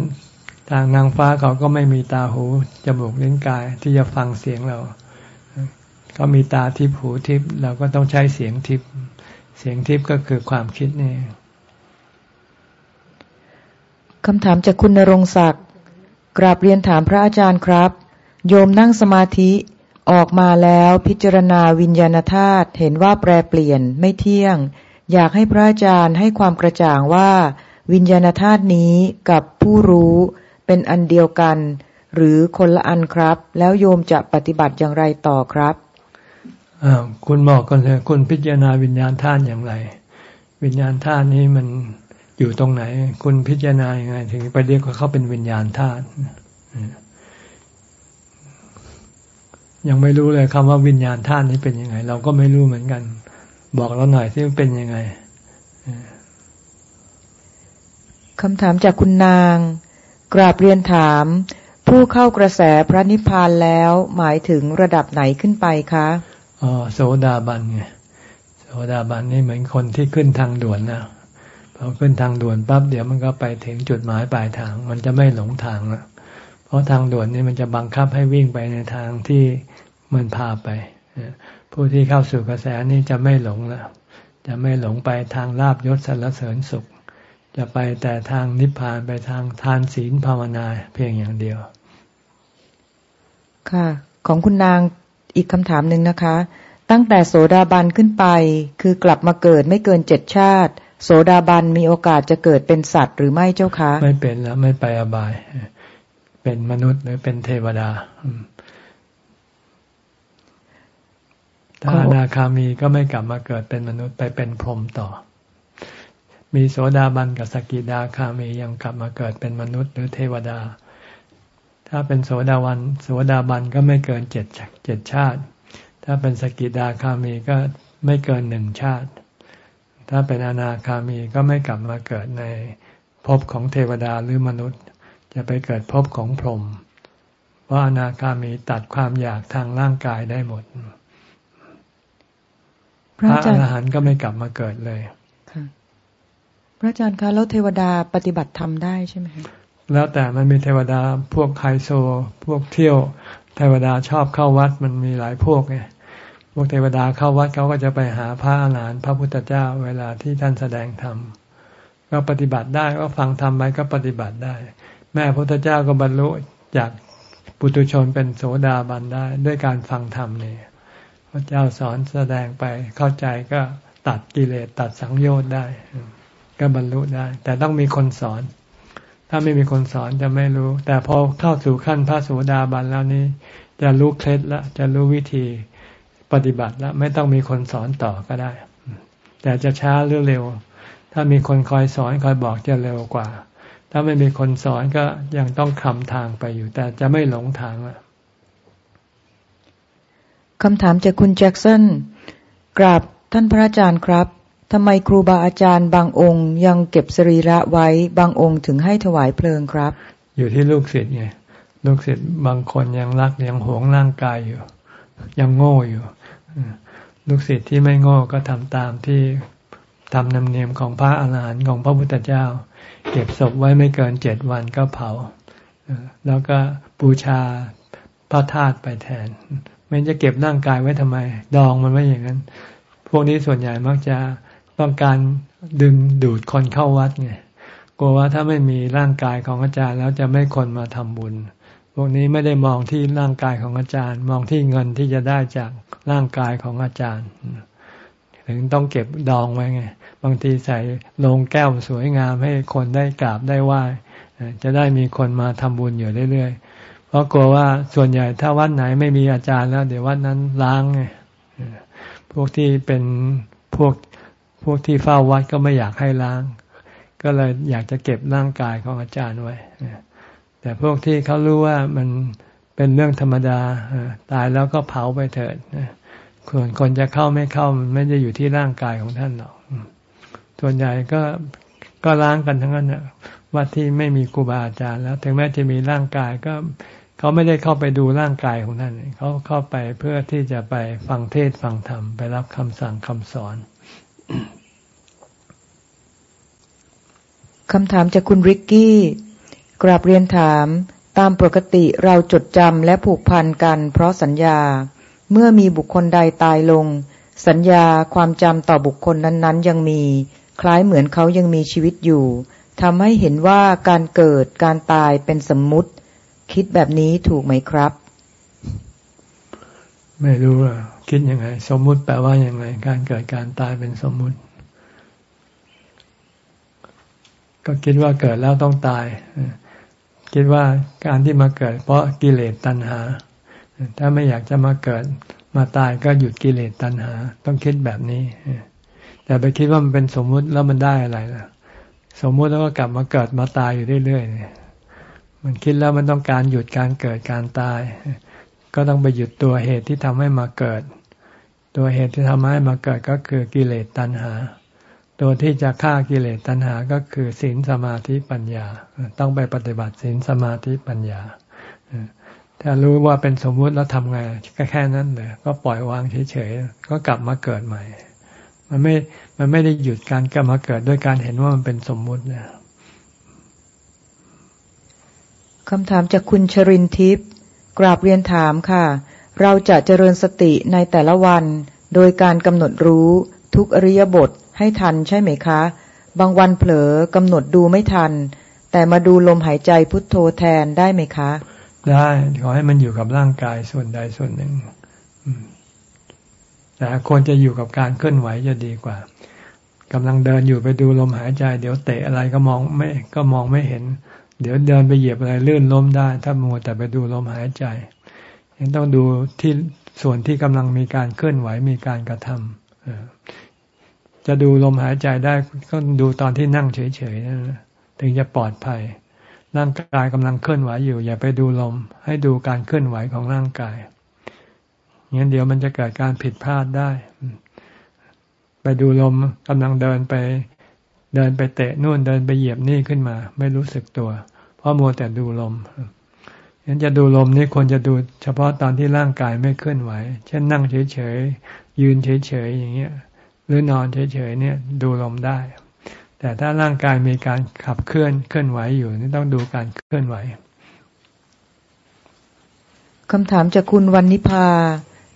ทางนางฟ้าเขาก็ไม่มีตาหูจมูกลิ้นกายที่จะฟังเสียงเราเขามีตาทิพหูทิพเราก็ต้องใช้เสียงทิพเสียงทิพก็คือความคิดนี่ คำถามจากคุณนรงศักดิ์กราบเรียนถามพระอาจารย์ครับ โยมนั่งสมาธิออกมาแล้วพิจารณาวิญญาณธาตุเห็นว่าแปรเปลี่ยนไม่เที่ยง อยากให้พระอาจารย์ให้ความกระจ่างว่า วิญญาณธาตุนี้กับผู้รู้เป็นอันเดียวกัน หรือคนละอันครับ แล้วโยมจะปฏิบัติอย่างไรต่อครับคุณบอกกันเลยคุณพิจารณาวิญญาณธาตุอย่างไร วิญญาณธาตุนี้มัน อยู่ตรงไหน คุณพิจารณาอย่างไรถึงไปเรียกว่าเขาเป็นวิญญาณธาตุยังไม่รู้เลยคำว่าวิญญาณธาตุนี้เป็นยังไง เราก็ไม่รู้เหมือนกัน บอกเราหน่อยที่มันเป็นยังไงคำถามจากคุณนาง กราบเรียนถาม ผู้เข้ากระแสพระนิพพานแล้วหมายถึงระดับไหนขึ้นไปคะอ๋อโสดาบันไงโสดาบันนี่เหมือนคนที่ขึ้นทางด่วนนะ พอขึ้นทางด่วนปั๊บเดี๋ยวมันก็ไปถึงจุดหมายปลายทาง มันจะไม่หลงทางล้วเพราะทางด่วนนี่มันจะบังคับให้วิ่งไปในทางที่มันพาไปผู้ที่เข้าสู่กระแสนี่จะไม่หลงล้วจะไม่หลงไปทางลาบยศสรรเสริญสุข จะไปแต่ทางนิพพานไปทางทานศีลภาวนาเพียงอย่างเดียว ค่ะ ของคุณนางอีกคำถามหนึ่งนะคะ ตั้งแต่โสดาบันขึ้นไป คือกลับมาเกิดไม่เกินเจ็ดชาติ โสดาบันมีโอกาสจะเกิดเป็นสัตว์หรือไม่เจ้าคะ ไม่เป็นแล้วไม่ไปอบาย เป็นมนุษย์หรือเป็นเทวดาถ้าอนาคามีก็ไม่กลับมาเกิดเป็นมนุษย์ไปเป็นพรหมต่อ มีโสดาบันกับสกิดาคามียังกลับมาเกิดเป็นมนุษย์หรือเทวดา ถ้าเป็นโสดาวันโสดาบันก็ไม่เกินเจ็ดเจ็ดชาติ ถ้าเป็นสกิดาคามีก็ไม่เกินหนึ่งชาติ ถ้าเป็นอนาคามีก็ไม่กลับมาเกิดในภพของเทวดาหรือมนุษย์ จะไปเกิดภพของพรหมเพราะอนาคามีตัดความอยากทางร่างกายได้หมด พระอรหันต์ก็ไม่กลับมาเกิดเลยพระอาจารย์คะแล้วเทวดาปฏิบัติธรรมได้ใช่ไหมคะแล้วแต่มันมีเทวดาพวกไฮโซ พวกเที่ยว เทวดาชอบเข้าวัดมันมีหลายพวกไง พวกเทวดาเข้าวัดเขาก็จะไปหาพระอาหารหันต์พระพุทธเจ้าเวลาที่ท่านแสดงธรรมก็ปฏิบัติได้ก็ฟังธรรมไปก็ปฏิบัติได้ แม่พุทธเจ้าก็บรรลุจากปุตุชนเป็นโสดาบันได้ด้วยการฟังธรรมนี่พระเจ้าสอนแสดงไปเข้าใจก็ตัดกิเลสตัดสังโยชน์ได้ ก็บรรลุได้ แต่ต้องมีคนสอน ถ้าไม่มีคนสอนจะไม่รู้ แต่พอเข้าสู่ขั้นพระโสดาบันแล้วนี้ จะรู้เคล็ดละจะรู้วิธี ปฏิบัติแล้วไม่ต้องมีคนสอนต่อก็ได้ แต่จะช้าหรือเร็ว ถ้ามีคนคอยสอนคอยบอกจะเร็วกว่า ถ้าไม่มีคนสอนก็ยังต้องคำทางไปอยู่ แต่จะไม่หลงทางอะคำถามจากคุณแจ็คสันกราบท่านพระอาจารย์ครับทำไมครูบาอาจารย์บางองค์ยังเก็บสรีระไว้บางองค์ถึงให้ถวายเพลิงครับ อยู่ที่ลูกศิษย์ไงลูกศิษย์บางคนยังรักยังหวงร่างกายอยู่ ยังโง่อยู่ ลูกศิษย์ที่ไม่โง่ก็ทำตามที่ทำนำเนียมของพระอาหารหันต์ของพระพุทธเจ้า เก็บศพไว้ไม่เกินเจ็ดวันก็เผา แล้วก็บูชาพระธาตุไปแทน ไม่จะเก็บร่างกายไว้ทำไม ดองมันไว้อย่างนั้น พวกนี้ส่วนใหญ่มักจะต้องการดึงดูดคนเข้าวัดไงกลัวว่าถ้าไม่มีร่างกายของอาจารย์แล้วจะไม่คนมาทำบุญ พวกนี้ไม่ได้มองที่ร่างกายของอาจารย์ มองที่เงินที่จะได้จากร่างกายของอาจารย์ ถึงต้องเก็บดองไว้ไง บางทีใส่ลงแก้วสวยงามให้คนได้กราบได้ไหว้จะได้มีคนมาทำบุญอยู่เรื่อยๆ เพราะกลัวว่าส่วนใหญ่ถ้าวัดไหนไม่มีอาจารย์แล้ว เดี๋ยววัดนั้นล้างไงพวกที่เป็นพวกพวกที่เฝ้าวัดก็ไม่อยากให้ล้าง ก็เลยอยากจะเก็บร่างกายของอาจารย์ไว้ แต่พวกที่เขารู้ว่ามันเป็นเรื่องธรรมดาตายแล้วก็เผาไปเถิดส่วนคนจะเข้าไม่เข้ามันไม่ได้อยู่ที่ร่างกายของท่านหรอกส่วนใหญ่ก็ก็ล้างกันทั้งนั้นวัดที่ไม่มีครูบาอาจารย์แล้ว ถึงแม้จะมีร่างกายก็เขาไม่ได้เข้าไปดูร่างกายของท่านเขาเข้าไปเพื่อที่จะไปฟังเทศฟังธรรมไปรับคำสั่งคำสอนคำถามจากคุณริกกี้ กราบเรียนถาม ตามปกติเราจดจำและผูกพันกันเพราะสัญญา เมื่อมีบุคคลใดตายลง สัญญาความจำต่อบุคคลนั้นๆ ยังมี คล้ายเหมือนเขายังมีชีวิตอยู่ทำให้เห็นว่าการเกิดการตายเป็นสมมุติ คิดแบบนี้ถูกไหมครับ ไม่รู้อะคิดยังไง สมมุติแปลว่ายังไง การเกิดการตายเป็นสมมุติ ก็คิดว่าเกิดแล้วต้องตาย คิดว่าการที่มาเกิด เพราะกิเลสตัณหา ถ้าไม่อยากจะมาเกิดมาตายก็หยุดกิเลสตัณหา ต้องคิดแบบนี้ แต่ไปคิดว่ามันเป็นสมมุติแล้วมันได้อะไรล่ะ สมมุติแล้วก็กลับมาเกิดมาตายอยู่เรื่อยๆเนี่ยมันคิดแล้วมันต้องการหยุดการเกิดการตาย ก็ต้องไปหยุดตัวเหตุที่ทำให้มาเกิด ตัวเหตุที่ทำให้มาเกิดก็คือกิเลสตัณหา ตัวที่จะฆ่ากิเลสตัณหาก็คือศีลสมาธิปัญญา ต้องไปปฏิบัติศีลสมาธิปัญญาถ้ารู้ว่าเป็นสมมุติแล้วทำไงก็แค่นั้นเลยก็ปล่อยวางเฉยๆก็กลับมาเกิดใหม่ มันไม่ มันไม่ได้หยุดการกลับมาเกิดด้วยการเห็นว่ามันเป็นสมมุตินะคำถามจากคุณชรินทิพย์กราบเรียนถามค่ะ เราจะเจริญสติในแต่ละวัน โดยการกำหนดรู้ทุกอริยบท ให้ทันใช่ไหมคะ บางวันเผลอกำหนดดูไม่ทัน แต่มาดูลมหายใจพุทโธแทนได้ไหมคะ ได้ขอให้มันอยู่กับร่างกายส่วนใดส่วนหนึ่งแต่ควรจะอยู่กับการเคลื่อนไหวจะดีกว่ากำลังเดินอยู่ไปดูลมหายใจ เดี๋ยวเตะอะไรก็มองไม่ก็มองไม่เห็น เดี๋ยวเดินไปเหยียบอะไรลื่นล้มได้ ถ้ามัวแต่ไปดูลมหายใจยังต้องดูที่ส่วนที่กำลังมีการเคลื่อนไหวมีการกระทำ จะดูลมหายใจได้ก็ดูตอนที่นั่งเฉยๆนะถึงจะปลอดภัย ร่างกายกำลังเคลื่อนไหวอยู่ อย่าไปดูลม ให้ดูการเคลื่อนไหวของร่างกายงั้นเดี๋ยวมันจะเกิดการผิดพลาดได้ ไปดูลมกำลังเดินไป เดินไปเตะนู่นเดินไปเหยียบนี่ขึ้นมา ไม่รู้สึกตัว เพราะมัวแต่ดูลมงั้นจะดูลมนี่ควรจะดูเฉพาะตอนที่ร่างกายไม่เคลื่อนไหว เช่นนั่งเฉยๆยืนเฉยๆอย่างเงี้ย หรือนอนเฉยๆเนี่ยดูลมได้ แต่ถ้าร่างกายมีการขับเคลื่อนเคลื่อนไหวอยู่นี่ต้องดูการเคลื่อนไหวคำถามจากคุณวันนิพา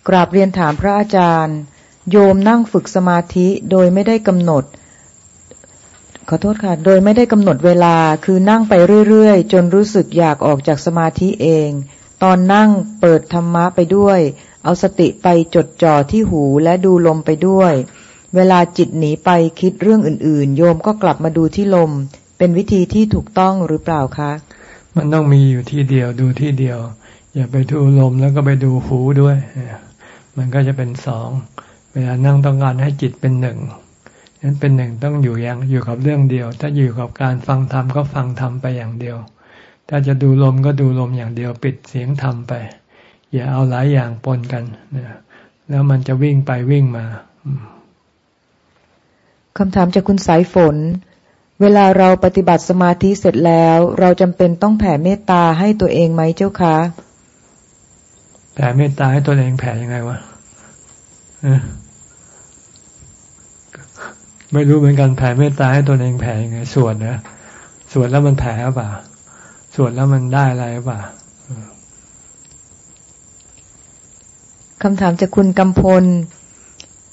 กราบเรียนถามพระอาจารย์ โยมนั่งฝึกสมาธิโดยไม่ได้กำหนด ขอโทษค่ะ โดยไม่ได้กำหนดเวลาคือนั่งไปเรื่อยๆ จนรู้สึกอยากออกจากสมาธิเอง ตอนนั่งเปิดธรรมะไปด้วย เอาสติไปจดจ่อที่หูและดูลมไปด้วย เวลาจิตหนีไปคิดเรื่องอื่น ๆ โยมก็กลับมาดูที่ลม เป็นวิธีที่ถูกต้องหรือเปล่าคะ มันต้องมีอยู่ที่เดียวดูที่เดียว อย่าไปดูลมแล้วก็ไปดูหูด้วย มันก็จะเป็นสอง เวลานั่งต้องการให้จิตเป็นหนึ่งนั้นเป็นหนึ่งต้องอยู่อย่างอยู่กับเรื่องเดียว ถ้าอยู่กับการฟังธรรมก็ฟังธรรมไปอย่างเดียว ถ้าจะดูลมก็ดูลมอย่างเดียวปิดเสียงธรรมไป อย่าเอาหลายอย่างปนกันนะแล้วมันจะวิ่งไปวิ่งมา คำถามจากคุณสายฝน เวลาเราปฏิบัติสมาธิเสร็จแล้ว เราจำเป็นต้องแผ่เมตตาให้ตัวเองไหมเจ้าคะ แผ่เมตตาให้ตัวเองแผ่ยังไงวะไม่รู้เหมือนกันแผ่เมตตาให้ตัวเองแผ่ยังไงสวดนะสวดแล้วมันแผ่หรือเปล่าสวดแล้วมันได้อะไรหรือเปล่าคำถามจากคุณกำพล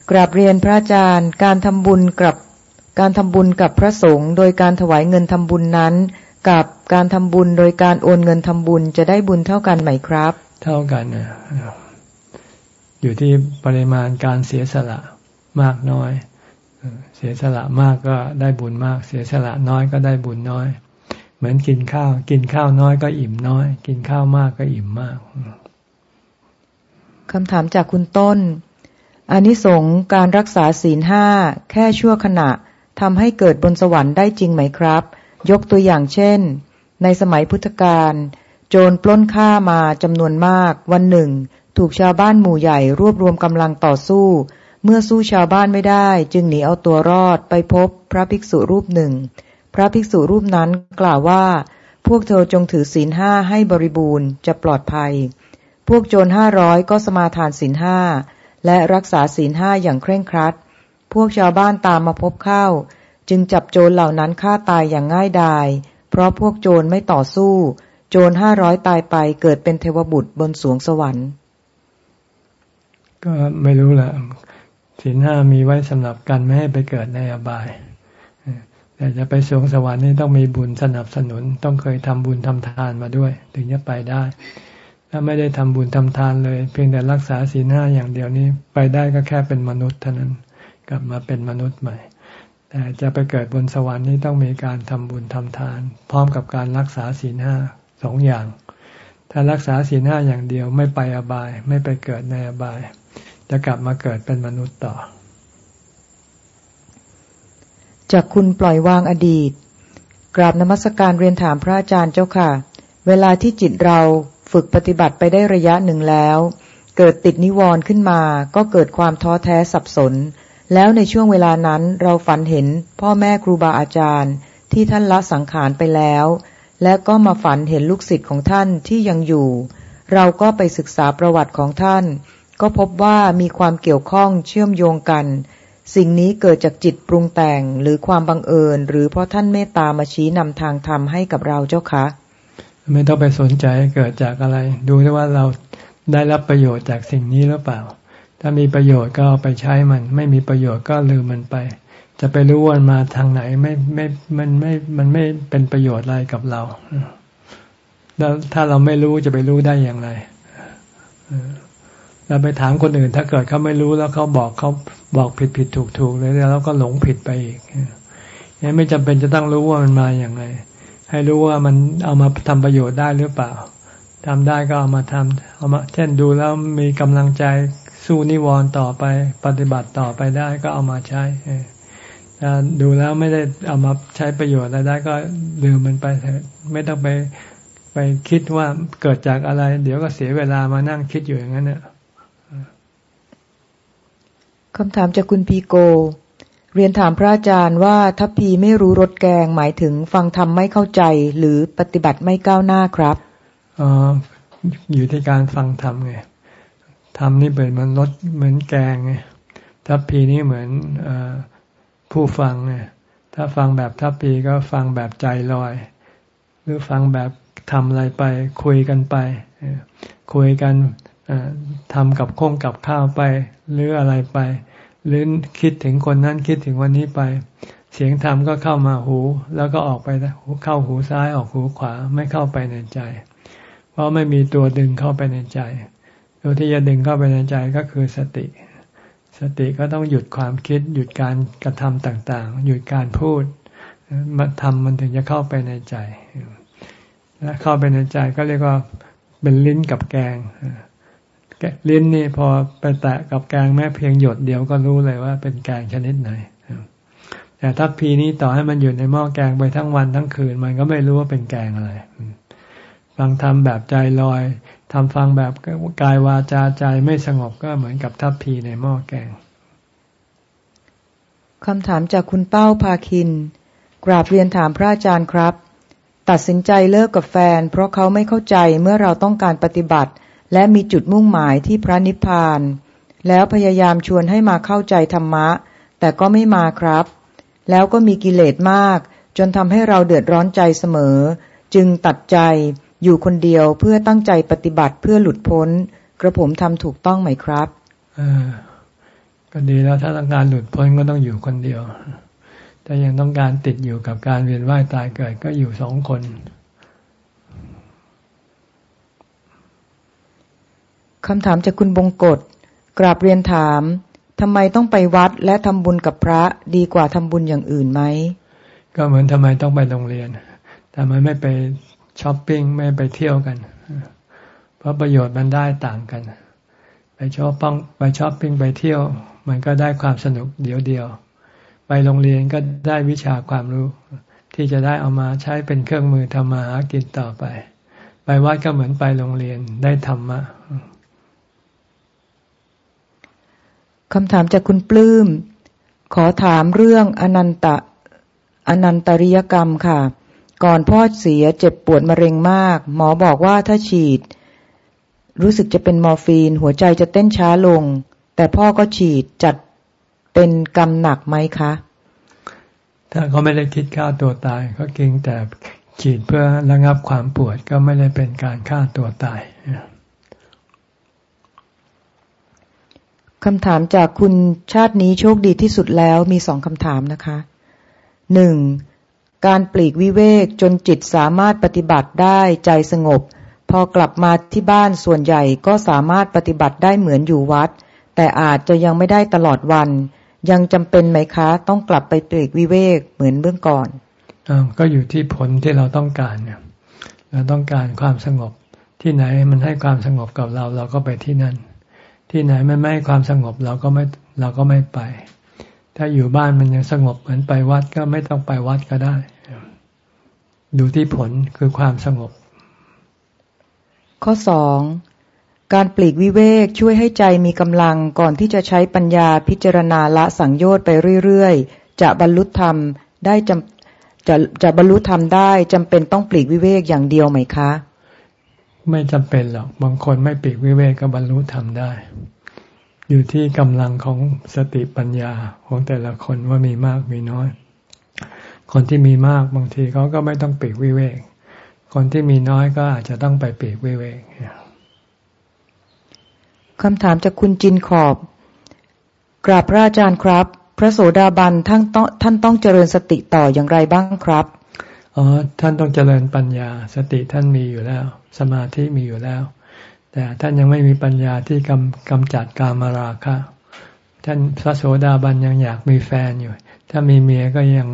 กราบเรียนพระอาจารย์ การทำบุญกับการทำบุญกับพระสงฆ์โดยการถวายเงินทำบุญนั้น กับการทำบุญโดยการโอนเงินทำบุญจะได้บุญเท่ากันไหมครับ เท่ากันนะอยู่ที่ปริมาณการเสียสละมากน้อย เสียสละมากก็ได้บุญมาก เสียสละน้อยก็ได้บุญน้อย เหมือนกินข้าว กินข้าวน้อยก็อิ่มน้อย กินข้าวมากก็อิ่มมากคำถามจากคุณต้น อานิสงส์การรักษาศีลห้าแค่ชั่วขณะทำให้เกิดบนสวรรค์ได้จริงไหมครับ ยกตัวอย่างเช่น ในสมัยพุทธกาลโจรปล้นฆ่ามาจำนวนมาก วันหนึ่ง ถูกชาวบ้านหมู่ใหญ่รวบรวมกำลังต่อสู้ เมื่อสู้ชาวบ้านไม่ได้ จึงหนีเอาตัวรอดไปพบพระภิกษุรูปหนึ่ง พระภิกษุรูปนั้นกล่าวว่า พวกเธอจงถือศีลห้าให้บริบูรณ์จะปลอดภัย พวกโจรห้าร้อยก็สมาทานศีลห้า และรักษาศีลห้าอย่างเคร่งครัด พวกชาวบ้านตามมาพบเข้า จึงจับโจรเหล่านั้นฆ่าตายอย่างง่ายดาย เพราะพวกโจรไม่ต่อสู้ โจรห้าร้อยตายไปเกิดเป็นเทวบุตรบนสวงสวรรค์ ก็ไม่รู้แหละศีลห้ามีไว้สำหรับกันไม่ให้ไปเกิดในอบาย แต่จะไปสวงสวรรค์นี่ต้องมีบุญสนับสนุน ต้องเคยทำบุญทำทานมาด้วย ถึงจะไปได้ ถ้าไม่ได้ทำบุญทำทานเลย เพียงแต่รักษาศีลห้าอย่างเดียวนี้ ไปได้ก็แค่เป็นมนุษย์เท่านั้นกลับมาเป็นมนุษย์ใหม่ แต่จะไปเกิดบนสวรรค์นี่ต้องมีการทำบุญทำทาน พร้อมกับการรักษาศีลห้าสองอย่าง ถ้ารักษาศีลห้าอย่างเดียวไม่ไปอบาย ไม่ไปเกิดในอบาย จะกลับมาเกิดเป็นมนุษย์ต่อ จากคุณปล่อยวางอดีต กราบนมัสการเรียนถามพระอาจารย์เจ้าค่ะ เวลาที่จิตเรา ฝึกปฏิบัติไปได้ระยะหนึ่งแล้ว เกิดติดนิวรณ์ขึ้นมา ก็เกิดความท้อแท้สับสน แล้วในช่วงเวลานั้นเราฝันเห็นพ่อแม่ครูบาอาจารย์ ที่ท่านละสังขารไปแล้ว และก็มาฝันเห็นลูกศิษย์ของท่านที่ยังอยู่ เราก็ไปศึกษาประวัติของท่าน ก็พบว่ามีความเกี่ยวข้องเชื่อมโยงกัน สิ่งนี้เกิดจากจิตปรุงแต่งหรือความบังเอิญ หรือเพราะท่านเมตตามาชี้นำทางธรรมให้กับเราเจ้าคะ ไม่ต้องไปสนใจเกิดจากอะไร ดูได้ว่าเราได้รับประโยชน์จากสิ่งนี้หรือเปล่า ถ้ามีประโยชน์ก็เอาไปใช้มัน ไม่มีประโยชน์ก็ลืมมันไป จะไปรู้ว่ามาทางไหนไม่ไม่มันไม่มันไม่เป็นประโยชน์อะไรกับเรา แล้วถ้าเราไม่รู้จะไปรู้ได้อย่างไรเราไปถามคนอื่น ถ้าเกิดเขาไม่รู้แล้วเขาบอกเขาบอกผิดผิดถูกถูกเลยแล้วก็หลงผิดไปอีกนี่ไม่จำเป็นจะต้องรู้ว่ามันมาอย่างไร ให้รู้ว่ามันเอามาทำประโยชน์ได้หรือเปล่าทำได้ก็เอามาทำเอามา เช่นดูแล้วมีกำลังใจสู้นิวรณ์ต่อไป ปฏิบัติต่อไปได้ก็เอามาใช้ถ้าดูแล้วไม่ได้เอามาใช้ประโยชน์อะไรได้ก็ลืมมันไปเถอะไม่ต้องไปไปคิดว่าเกิดจากอะไร เดี๋ยวก็เสียเวลามานั่งคิดอยู่อย่างนั้นเนี่ยคำถามจากคุณพีโก เรียนถามพระอาจารย์ว่าถ้าพีไม่รู้รสแกงหมายถึงฟังธรรมไม่เข้าใจหรือปฏิบัติไม่ก้าวหน้าครับอ๋ออยู่ที่การฟังธรรมไงธรรมนี่เป็นมันรสเหมือนแกงไงทัพพีนี่เหมือนอผู้ฟังเนี่ยถ้าฟังแบบทัพพีก็ฟังแบบใจลอย หรือฟังแบบทำอะไรไป คุยกันไป คุยกันทำกับข้องกับข้าวไป หรืออะไรไป หรือคิดถึงคนนั้นคิดถึงวันนี้ไป เสียงธรรมก็เข้ามาหู แล้วก็ออกไปหูเข้าหูซ้ายออกหูขวาไม่เข้าไปในใจ เพราะไม่มีตัวดึงเข้าไปในใจ ตัวที่จะดึงเข้าไปในใจก็คือสติ สติก็ต้องหยุดความคิด หยุดการกระทำต่างๆ หยุดการพูดมาทำมันถึงจะเข้าไปในใจ และเข้าไปในใจก็เรียกว่าเป็นลิ้นกับแกง ลิ้นนี่พอไปแตะกับแกงแม้เพียงหยดเดียวก็รู้เลยว่าเป็นแกงชนิดไหนแต่ถ้าพีนี้ต่อให้มันอยู่ในหม้อแกงไปทั้งวันทั้งคืน มันก็ไม่รู้ว่าเป็นแกงอะไรฟังทำแบบใจลอยทำฟังแบบกายวาจาใจไม่สงบก็เหมือนกับทัพพีในหม้อแกงคำถามจากคุณเป้าพาคิน กราบเรียนถามพระอาจารย์ครับ ตัดสินใจเลิกกับแฟน เพราะเขาไม่เข้าใจเมื่อเราต้องการปฏิบัติ และมีจุดมุ่งหมายที่พระนิพพาน แล้วพยายามชวนให้มาเข้าใจธรรมะ แต่ก็ไม่มาครับ แล้วก็มีกิเลสมาก จนทำให้เราเดือดร้อนใจเสมอ จึงตัดใจอยู่คนเดียวเพื่อตั้งใจปฏิบัติเพื่อหลุดพ้น กระผมทำถูกต้องไหมครับอก็ดีแล้วถ้าต้องการหลุดพ้นก็ต้องอยู่คนเดียว ถ้ายังต้องการติดอยู่กับการเวียนว่ายตายเกิดก็อยู่สองคน คำถามจากคุณบงกฎกราบเรียนถามทำไมต้องไปวัดและทำบุญกับพระดีกว่าทำบุญอย่างอื่นไหม ก็เหมือนทำไมต้องไปโรงเรียนทำไมไม่ไปช้อปปิ้งไม่ไปเที่ยวกัน เพราะประโยชน์มันได้ต่างกัน ไปช้อปปิ้งไปช้อปปิ้งไปเที่ยว มันก็ได้ความสนุกเดียวเดียว ไปโรงเรียนก็ได้วิชาความรู้ ที่จะได้เอามาใช้เป็นเครื่องมือทำมาหากินต่อไป ไปวัดก็เหมือนไปโรงเรียนได้ธรรมะ คำถามจากคุณปลื้ม ขอถามเรื่องอนันตะอนันตริยกรรมค่ะ ก่อนพ่อเสียเจ็บปวดมะเร็งมาก หมอบอกว่าถ้าฉีด รู้สึกจะเป็นมอร์ฟีน หัวใจจะเต้นช้าลง แต่พ่อก็ฉีดจัดเป็นกรรมหนักไหมคะถ้าเขาไม่ได้คิดฆ่าตัวตายเขาเก่งแต่ฉีดเพื่อระงับความปวดก็ไม่ได้เป็นการฆ่าตัวตาย คำถามจากคุณชาตินี้โชคดีที่สุดแล้วมีสองคำถามนะคะหนึ่งการปลีกวิเวกจนจิตสามารถปฏิบัติได้ใจสงบ พอกลับมาที่บ้านส่วนใหญ่ก็สามารถปฏิบัติได้เหมือนอยู่วัด แต่อาจจะยังไม่ได้ตลอดวัน ยังจำเป็นไหมคะ ต้องกลับไปปลีกวิเวกเหมือนเบื้องก่อนอก็อยู่ที่ผลที่เราต้องการเนี่ยเราต้องการความสงบที่ไหนมันให้ความสงบกับเราเราก็ไปที่นั่น ที่ไหนมันไม่ให้ความสงบเราก็ไม่เราก็ไม่ไป ถ้าอยู่บ้านมันยังสงบเหมือนไปวัดก็ไม่ต้องไปวัดก็ได้ ดูที่ผลคือความสงบ ข้อสองการปลีกวิเวกช่วยให้ใจมีกำลังก่อนที่จะใช้ปัญญาพิจารณาละสังโยชน์ไปเรื่อยๆ จะบรรลุธรรมได้จำจะจะบรรลุธรรมได้จำเป็นต้องปลีกวิเวกอย่างเดียวไหมคะ ไม่จำเป็นหรอก บางคนไม่ปีกวิเวกก็บรรลุธรรมได้ อยู่ที่กำลังของสติปัญญาของแต่ละคนว่ามีมากมีน้อย คนที่มีมากบางทีเขาก็ไม่ต้องปีกวิเวก คนที่มีน้อยก็อาจจะต้องไปปีกวิเวกคำถามจากคุณจินขอบ กราบพระอาจารย์ครับ พระโสดาบันท่านต้องท่านต้องเจริญสติต่ออย่างไรบ้างครับ อ๋อท่านต้องเจริญปัญญา สติท่านมีอยู่แล้ว สมาธิมีอยู่แล้ว แต่ท่านยังไม่มีปัญญาที่กำกำจัดกามราคะท่านพระโสดาบันยังอยากมีแฟนอยู่ ถ้ามีเมียก็ยัง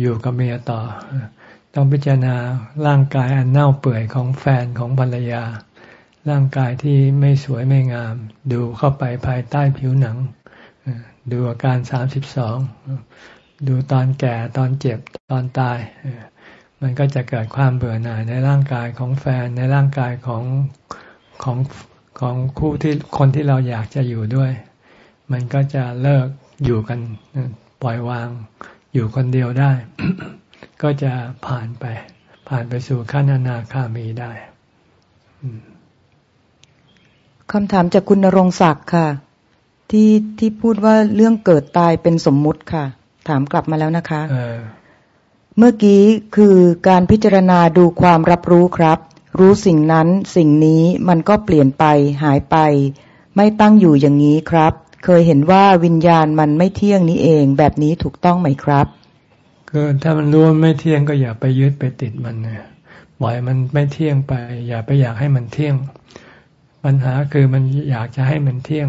อยู่กับเมียต่อ ต้องพิจารณาร่างกายอันเน่าเปื่อยของแฟนของภรรยา ร่างกายที่ไม่สวยไม่งาม ดูเข้าไปภายใต้ผิวหนัง ดูอาการสามสิบสอง ดูตอนแก่ตอนเจ็บตอนตายมันก็จะเกิดความเบื่อหน่ายในร่างกายของแฟนในร่างกายของของของคู่ที่คนที่เราอยากจะอยู่ด้วย มันก็จะเลิกอยู่กันปล่อยวางอยู่คนเดียวได้ ก็จะผ่านไป ผ่านไปสู่ขั้นอนาคามีได้คำถามจากคุณนรงศักดิ์ค่ะ ที่ที่พูดว่าเรื่องเกิดตายเป็นสมมุติค่ะ ถามกลับมาแล้วนะคะเมื่อกี้คือการพิจารณาดูความรับรู้ครับ รู้สิ่งนั้นสิ่งนี้มันก็เปลี่ยนไปหายไป ไม่ตั้งอยู่อย่างนี้ครับ เคยเห็นว่าวิญญาณมันไม่เที่ยงนี้เองแบบนี้ถูกต้องไหมครับก็ถ้ามันรู้ว่าไม่เที่ยงก็อย่าไปยึดไปติดมันนะปล่อยมันไม่เที่ยงไป อย่าไปอยากให้มันเที่ยง ปัญหาคือมันอยากจะให้มันเที่ยง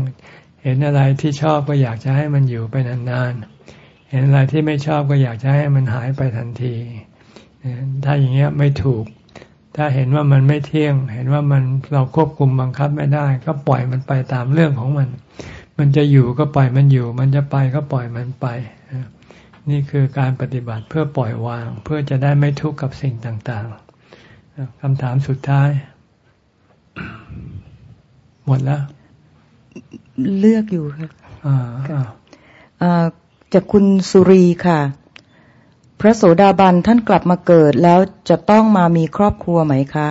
เห็นอะไรที่ชอบก็อยากจะให้มันอยู่ไปนานๆ เห็นอะไรที่ไม่ชอบก็อยากจะให้มันหายไปทันที ถ้าอย่างเงี้ยไม่ถูก ถ้าเห็นว่ามันไม่เที่ยง เห็นว่ามันเราควบคุมบังคับไม่ได้ ก็ปล่อยมันไปตามเรื่องของมัน มันจะอยู่ก็ปล่อยมันอยู่ มันจะไปก็ปล่อยมันไป นี่คือการปฏิบัติเพื่อปล่อยวาง เพื่อจะได้ไม่ทุกข์กับสิ่งต่างๆคำถามสุดท้าย หมดแล้ว เลือกอยู่ค่ะ จากคุณสุรีค่ะ พระโสดาบันท่านกลับมาเกิดแล้วจะต้องมามีครอบครัวไหมคะ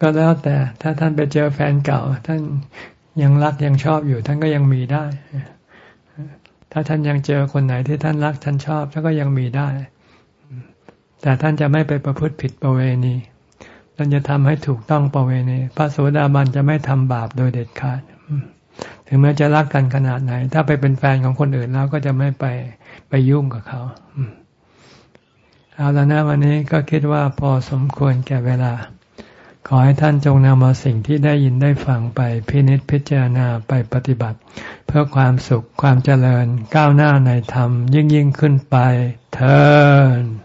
ก็แล้วแต่ถ้าท่านไปเจอแฟนเก่า ท่านยังรักยังชอบอยู่ ท่านก็ยังมีได้ ถ้าท่านยังเจอคนไหนที่ท่านรักท่านชอบท่านก็ยังมีได้ แต่ท่านจะไม่ไปประพฤติผิดประเวณีท่านจะทำให้ถูกต้องประเวณีพระโสดาบันจะไม่ทำบาปโดยเด็ดขาด ถึงแม้จะรักกันขนาดไหน ถ้าไปเป็นแฟนของคนอื่นแล้วก็จะไม่ไปไปยุ่งกับเขาเอาแล้วนะวันนี้ก็คิดว่าพอสมควรแก่เวลา ขอให้ท่านจงนำเอาสิ่งที่ได้ยินได้ฟังไปพินิจพิจารณาไปปฏิบัติ เพื่อความสุขความเจริญก้าวหน้าในธรรมยิ่งยิ่งขึ้นไปเธอ